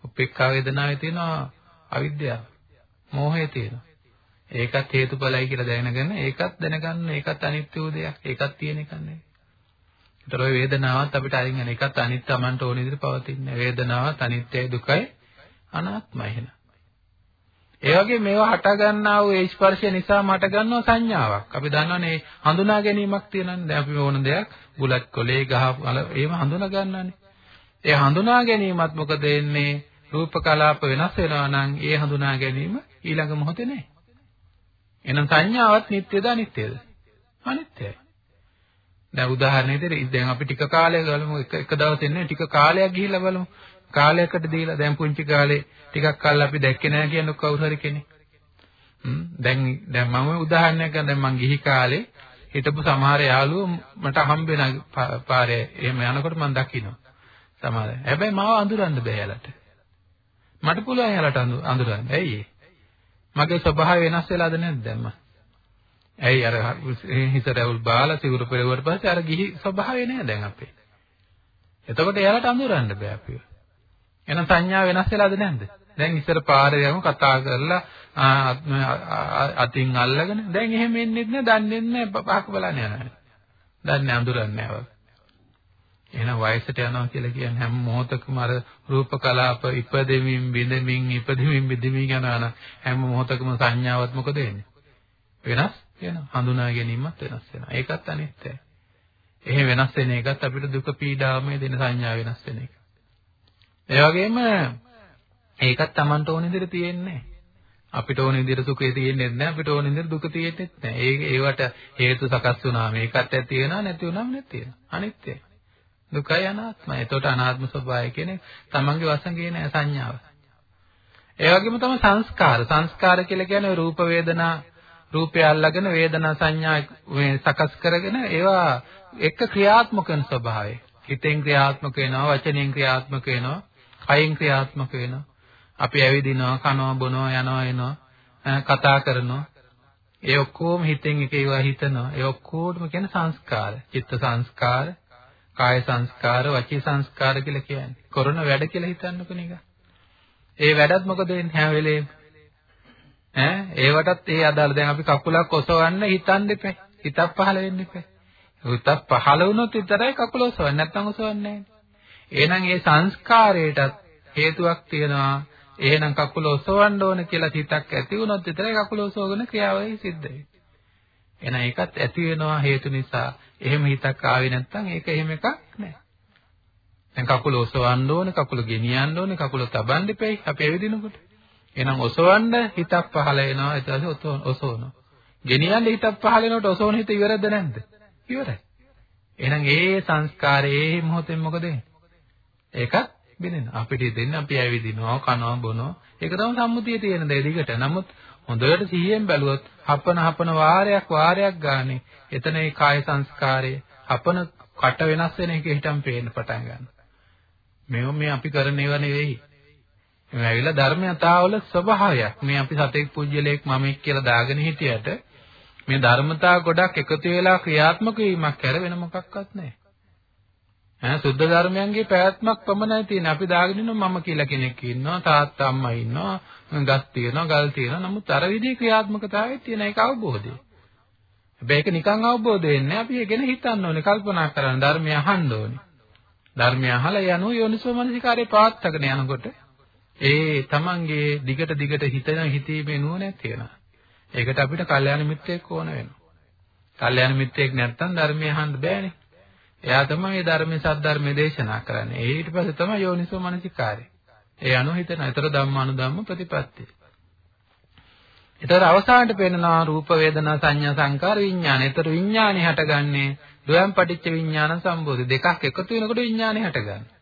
උපේක්ඛා වේදනාවේ තියෙනවා අවිද්‍යාව. මෝහය තියෙනවා. ඒකත් හේතුඵලයි කියලා දැනගෙන ඒකත් දැනගන්න ඒකත් අනිත්‍ය වූ දෙයක්. ඒකත් තියෙන එකක් නෙවෙයි. ඒතර ඔය වේදනාවත් අපිට අරින් යන එකත් අනිත්‍ය Tamanට ඕන විදිහට පවතින්නේ. වේදනාවත් අනිත්‍යයි දුකයි අනාත්මයි එහෙනම්. ඒ වගේ මේවා හට ගන්නා වූ ඒ ස්පර්ශය නිසාම හට ගන්නවා සංඥාවක්. අපි දන්නවනේ හඳුනා ගැනීමක් තියෙනවානේ. දැන් අපි ඕන දෙයක් බුලත් කොලේ ගහ ඒව හඳුනා ගන්නවානේ. ඒ හඳුනා ගැනීමත් මොකද වෙන්නේ? රූප කලාප වෙනස් වෙනවා නම් ඒ හඳුනා ගැනීම ඊළඟ මොහොතේ නැහැ. එහෙනම් සංඥාවත් නිට්ටයද අනිත්‍යද? අනිත්‍යයි. දැන් උදාහරණයක් දැන් අපි ටික කාලයක් බලමු එක එක දවසෙන් නේ ටික කාලයක් ගිහිල්ලා බලමු. කාලයකට දීලා දැන් පුංචි කාලේ ටිකක් කල් අපි දැක්කේ නැහැ කියන කවුරු හරි කෙනෙක්. හ්ම් දැන් දැන් මම උදාහරණයක් ගන්න දැන් මං ගිහි කාලේ හිටපු සමහර යාළුවෝ මට හම්බෙන පාරේ එහෙම යනකොට මම දකිනවා. සමහර. හැබැයි මාව අඳුරන්න බෑ යාලට. මට පුළුවන් යාලට අඳුරන්න. ඇයි මගේ ස්වභාවය වෙනස් වෙලාද නැද්ද දැන් මම? ඇයි අර හිත රැවුල් බාලා සිවුරු පෙරවුවට පස්සේ අර ගිහි ස්වභාවය නෑ දැන් අපේ. එතකොට එයාලට අඳුරන්න බෑ අපිව. එහෙනම් සංඥා වෙනස් වෙලාද නැද්ද? දැන් ඉස්සර පාරේ යමු කතා කරලා අතින් අල්ලගෙන දැන් එහෙම එන්නේ නැහැ දන්නේ නැහැ පහක බලන්න යනවා. දන්නේ අඳුරන්නේ නැහැ එහෙනම් වයසට යනවා කියලා කියන්නේ හැම මොහොතකම අර රූප කලාප ඉපදෙමින් බිඳෙමින් ඉපදෙමින් බිඳෙමින් යනවා නම් හැම මොහොතකම සංඥාවත් මොකද වෙන්නේ? වෙනස් වෙනවා. හඳුනා ගැනීමත් වෙනස් වෙනවා. ඒකත් අනිත්‍යයි. එහෙම වෙනස් වෙන එකත් අපිට දුක පීඩාමය දෙන සංඥා වෙනස් වෙන එක. ඒ වගේම ඒකත් Tamanට ඕන විදිහට තියෙන්නේ අපිට ඕන විදිහට සුඛය තියෙන්නේ නැහැ අපිට ඕන විදිහට දුක තියෙන්නේ නැහැ. ඒ ඒවට හේතු සකස් වුණාම ඒකත් ඇති වෙනවා නැති වුණාම නැති වෙනවා. අනිත්‍යයි. දුකයි අනාත්මයි. එතකොට අනාත්ම ස්වභාවය කියන්නේ තමන්ගේ වසඟේ නෑ සංඥාව. ඒ වගේම තමයි සංස්කාර. සංස්කාර කියලා කියන්නේ රූප වේදනා රූපය අල්ලගෙන වේදනා සංඥා මේ සකස් කරගෙන ඒවා එක ක්‍රියාත්මක වෙන ස්වභාවය. හිතෙන් ක්‍රියාත්මක වෙනවා, වචනෙන් ක්‍රියාත්මක වෙනවා, කයෙන් ක්‍රියාත්මක වෙනවා. අපි ඇවිදිනවා, කනවා, බොනවා, යනවා, එනවා, කතා කරනවා. ඒ ඔක්කොම හිතෙන් එක ඒවා හිතනවා. ඒ ඔක්කොටම කියන සංස්කාර. චිත්ත සංස්කාර, කාය සංස්කාර, වචී සංස්කාර කියලා කියන්නේ. කරන වැඩ කියලා හිතන්නකො නිකන්. ඒ වැඩත් මොකද වෙන්නේ හැම වෙලේම? ඈ ඒවටත් ඒ අදාළ දැන් අපි කකුලක් ඔසවන්න හිතන්න එපා. හිතක් පහළ වෙන්න එපා. හිතක් පහළ වුණොත් විතරයි කකුල ඔසවන්නේ. නැත්නම් ඔසවන්නේ නැහැ. එහෙනම් ඒ සංස්කාරයටත් හේතුවක් තියෙනවා. එහෙනම් කකුල ඔසවන්න ඕන කියලා හිතක් ඇති වුණොත් විතරයි කකුල ඔසවගෙන ක්‍රියාවයි සිද්ධ වෙන්නේ. එහෙනම් ඒකත් ඇති වෙනවා හේතු නිසා. එහෙම හිතක් ආවේ නැත්නම් ඒක එහෙම එකක් නෑ. දැන් කකුල ඔසවන්න ඕනේ, කකුල ගෙනියන්න ඕනේ, කකුල තබන්න එපයි අපි ඇවිදිනකොට. එහෙනම් ඔසවන්න හිතක් පහළ වෙනවා, ඊට පස්සේ ඔසවනවා. ගෙනියන්න හිතක් පහළ වෙනකොට ඔසවන හිත ඉවරද නැද්ද? ඉවරයි. එහෙනම් ඒ සංස්කාරයේ මේ මොහොතෙන් මොකද වෙන්නේ? ඒකත් බිනෙන. අපිට දෙන්නේ අපි ඇවිදිනවා, කනවා, බොනවා. ඒක තමයි සම්මුතියේ තියෙන දේ දිගට. නමුත් හොඳට සිහියෙන් බැලුවොත් හපන හපන වාරයක් වාරයක් ගානේ එතන ඒ කාය සංස්කාරයේ හපන කට වෙනස් වෙන එක හිටම් පේන්න පටන් ගන්නවා. මේව මේ අපි කරන ඒවා නෙවෙයි. මේ ඇවිල්ලා ධර්මයතාවල ස්වභාවයක්. මේ අපි සතෙක් පුජ්‍යලයක් මමෙක් කියලා දාගෙන හිටියට මේ ධර්මතා ගොඩක් එකතු වෙලා ක්‍රියාත්මක වීමක් කර වෙන මොකක්වත් නැහැ. ඈ සුද්ධ ධර්මයන්ගේ පැවැත්මක් පමණයි තියෙන්නේ. අපි දාගෙන ඉන්නවා මම කියලා කෙනෙක් ඉන්නවා, තාත්තා අම්මා ඉන්නවා, ගස් තියෙනවා, ගල් තියෙනවා. නමුත් අර විදිහේ ක්‍රියාත්මකතාවයක් තියෙන එක අවබෝධය. හැබැයි ඒක නිකන් අවබෝධ වෙන්නේ අපි ඒ ගැන හිතන්න ඕනේ, කල්පනා කරන්න, ධර්මය අහන්න ඕනේ. ධර්මය අහලා යනෝ යෝනිසෝ මනසිකාරේ පාත්තගෙන යනකොට ඒ තමන්ගේ දිගට දිගට හිතන හිතීමේ නුවණක් තියෙනවා. ඒකට අපිට කල්යාණ මිත්‍රයෙක් ඕන වෙනවා. කල්යාණ මිත්‍රයෙක් නැත්නම් ධර්මය අහන්න බෑනේ. එයා තමයි මේ ධර්මයේ සද්ධර්මයේ දේශනා කරන්නේ. ඒ ඊට පස්සේ තමයි යෝනිසෝ මනසිකාරය. ඒ අනුව හිතන. ඊතර ධම්මානුධම්ම ප්‍රතිපත්තිය. ඊතර අවසානට පෙන්නනවා රූප වේදනා සංඥා සංකාර විඥාන. ඊතර විඥානේ හටගන්නේ ද්වයම් පටිච්ච විඥාන සම්බෝධි දෙකක් එකතු වෙනකොට විඥානේ හටගන්නවා.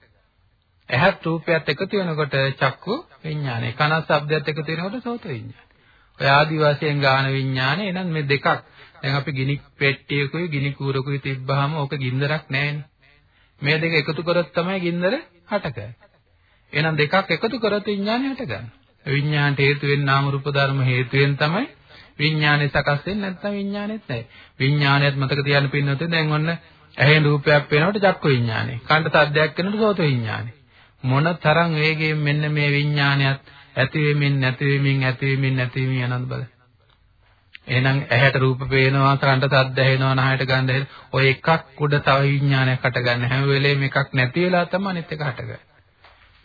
ඇහත් රූපයත් එකතු වෙනකොට චක්කු විඥානේ. කනත් ශබ්දයත් එකතු වෙනකොට සෝත විඥානේ. ඔය ආදි වශයෙන් ගාන විඥානේ එහෙනම් මේ දෙකක් දැන් අපි ගිනි පෙට්ටියකුයි ගිනි කූරකුයි තිබ්බහම ඕක ගින්දරක් නැහැනේ. මේ දෙක එකතු කරොත් තමයි ගින්දර හටගන්නේ. එහෙනම් දෙකක් එකතු කරොත් විඥානය හටගන්නේ. විඥාණයට හේතු වෙන නාම රූප ධර්ම හේතුවෙන් තමයි විඥානය සකස් වෙන්නේ නැත්නම් විඥානෙත් නැහැ. විඥානයත් මතක තියාගන්න පින්නොත් දැන් ඔන්න ඇහෙන් රූපයක් පේනකොට චක්ක විඥානය. කන්ට සද්දයක් කරනකොට සෝත විඥානය. මොන තරම් වේගයෙන් මෙන්න මේ විඥානයත් ඇති වෙමින් නැති වෙමින් ඇති වෙමින් නැති වෙමින් යනද බලන්න. එහෙනම් ඇහැට රූප පේනවා, කනට ශබ්ද ඇහෙනවා, නහයට ගඳ ඇහෙන. ඔය එකක් උඩ තව විඥානයක් හටගන්න හැම වෙලේම එකක් නැති වෙලා තමයි අනිත් එක හටගන්නේ.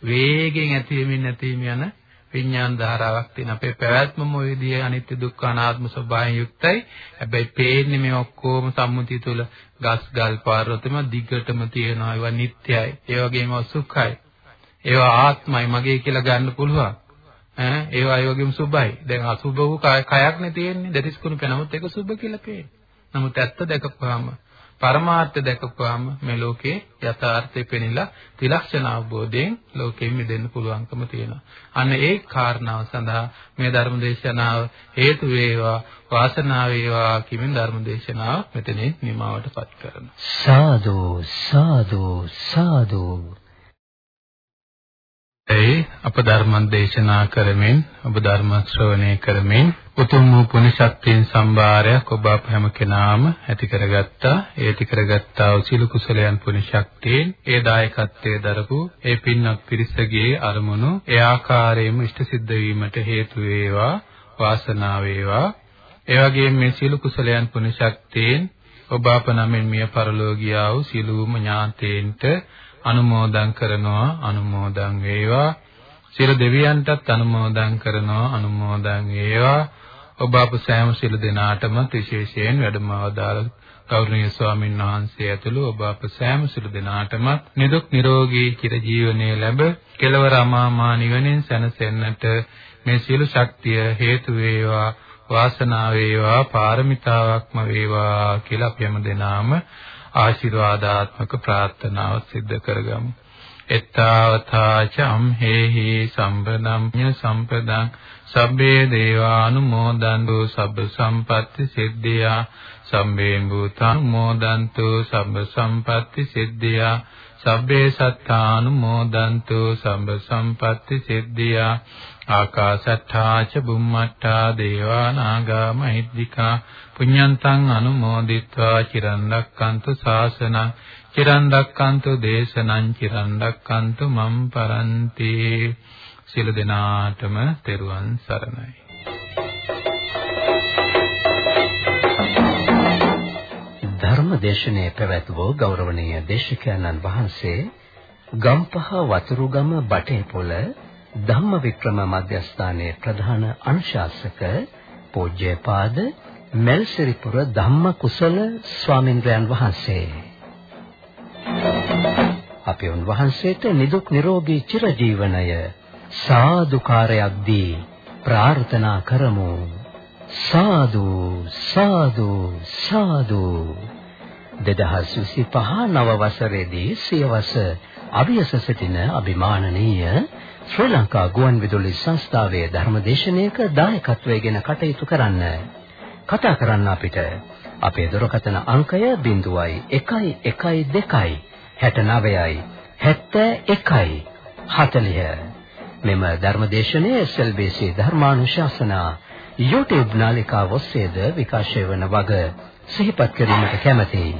වේගෙන් ඇති වෙමින් නැති වෙමින් යන විඥාන ධාරාවක් තියෙන අපේ පැවැත්මම ඔය විදිහේ අනිත්‍ය දුක්ඛ අනාත්ම ස්වභාවයෙන් යුක්තයි. හැබැයි පේන්නේ මේ ඔක්කොම සම්මුතිය තුළ ගස් ගල් පාරවතම දිගටම තියෙනවා. ඒවා නිට්ටයයි. ඒ වගේම සුඛයි. ඒවා ආත්මයි මගේ කියලා ගන්න පුළුවන්. ඈ ඒවා ඒ වගේම සුභයි. දැන් අසුභ වූ කයක් නේ තියෙන්නේ. දෙතිස් කුණු පෙනමුත් ඒක සුභ කියලා පේන්නේ. නමුත් ඇත්ත දැකපුවාම පරමාර්ථ දැකපුවාම මේ ලෝකේ යථාර්ථය පෙනිලා ත්‍රිලක්ෂණ අවබෝධයෙන් ලෝකෙින් මිදෙන්න පුළුවන්කම තියෙනවා. අන්න ඒ කාරණාව සඳහා මේ ධර්ම දේශනාව හේතු වේවා වාසනාව වේවා කිමින් ධර්ම දේශනාව මෙතනින් නිමවටපත් කරනවා. සාදු සාදු සාදු ඒ අප ධර්ම දේශනා කරමින් ඔබ ධර්ම ශ්‍රවණය කරමින් උතුම් වූ පුණ්‍ය ශක්තියෙන් සම්භාරයක් ඔබ අප හැම කෙනාම ඇති කරගත්තා. ඒ ඇති කරගත්තා වූ සියලු කුසලයන් පුණ්‍ය ශක්තියෙන් ඒ දායකත්වයේ දරපු ඒ පින්වත් පිරිසගේ අරමුණු ඒ ආකාරයෙන්ම ඉෂ්ට සිද්ධ වීමට හේතු වේවා වාසනාව වේවා. ඒ වගේම මේ සියලු කුසලයන් පුණ්‍ය ශක්තියෙන් ඔබ අප නමින් මිය පරලෝකියා වූ සියලුම ඥාතීන්ට අනුමෝදන් කරනවා අනුමෝදන් වේවා. සියලු දෙවියන්ටත් අනුමෝදන් කරනවා අනුමෝදන් වේවා. ඔබ අප සෑම සියලු දෙනාටම විශේෂයෙන් වැඩමවදාළ ගෞරවනීය ස්වාමීන් වහන්සේ ඇතුළු ඔබ අප සෑම සියලු දෙනාටම නිදුක් නිරෝගී චිරජීවනයේ ලැබ කෙලවර අමාමා නිවනින් සැනසෙන්නට මේ සියලු ශක්තිය හේතු වේවා වාසනාව වේවා පාරමිතාවක්ම වේවා කියලා අපි හැම දෙනාම ආශිර්වාදාත්මක ප්‍රාර්ථනාව සිද්ධ කරගමු. එත්තාවතාච අම්හෙහි සම්පදම් ඤ සම්පදං සබ්බේ දේවානුමෝදන්තු සබ්බ සම්පatti සිද්ධියා සම්බේ භූතං මෝදන්තු සබ්බ සම්පatti සිද්ධියා සබ්බේ සත්තානුමෝදන්තු සබ්බ සම්පatti සිද්ධියා ආකාශට්ඨා ච බුම්මට්ඨා දේවා නාග මහිද්దికා පුඤ්ඤන්තං අනුමෝදිත්වා චිරන් රැක්කන්තු ශාසනං චිරන් රැක්කන්තු දේශනං චිරන් රැක්කන්තු මම් පරන්ති සියලු දෙනාටම තෙරුවන් සරණයි. ධර්මදේශනයේ පැවැත්වූ ගෞරවනීය දේශකයන්න් වහන්සේ ගම්පහ වතුරුගම බටේපොළ ධම්මවික්‍රම මධ්‍යස්ථානයේ ප්‍රධාන අනුශාසක පූජ්‍යපාද මෙල්සිරිපුර ධම්මකුසල ස්වාමින්ද්‍රයන් වහන්සේ. අපි උන්වහන්සේට නිදුක් නිරෝගී චිරජීවනය සාදුකාරයක් දී ප්‍රාර්ථනා කරමු. සාදු සාදු සාදු. 2025 නව වසරේදී සියවස අභියස සිටින අභිමානනීය ශ්‍රී ලංකා ගුවන්විදුලි සංස්ථාවේ ධර්මදේශනයක දායකත්වයෙන් කටයුතු කරන්න. කතා කරන්න අපිට. අපේ දුරකථන අංකය 0112 69යි 71යි 40 මෙම ධර්මදේශනය SLBC ධර්මානුශාසනා YouTube නාලිකාව ඔස්සේද විකාශය වන වග සිහිපත් කිරීමට කැමැතියි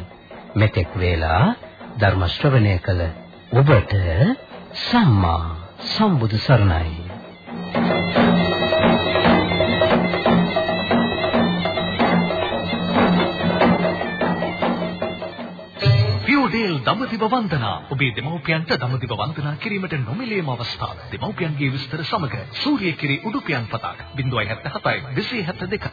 මෙතෙක් වේලා ධර්ම ශ්‍රවණය කළ ඔබට සම්මා සම්බුදු සරණයි. පියෝඩේල් දඹදිව වන්දනා. ඔබේ දෙමව්පියන්ට දඹදිව වන්දනා කිරීමට නොමිලේම අවස්ථාව. දෙමව්පියන්ගේ විස්තර සමග සූර්යකිරි උඩුපියන් පතාක. 077 272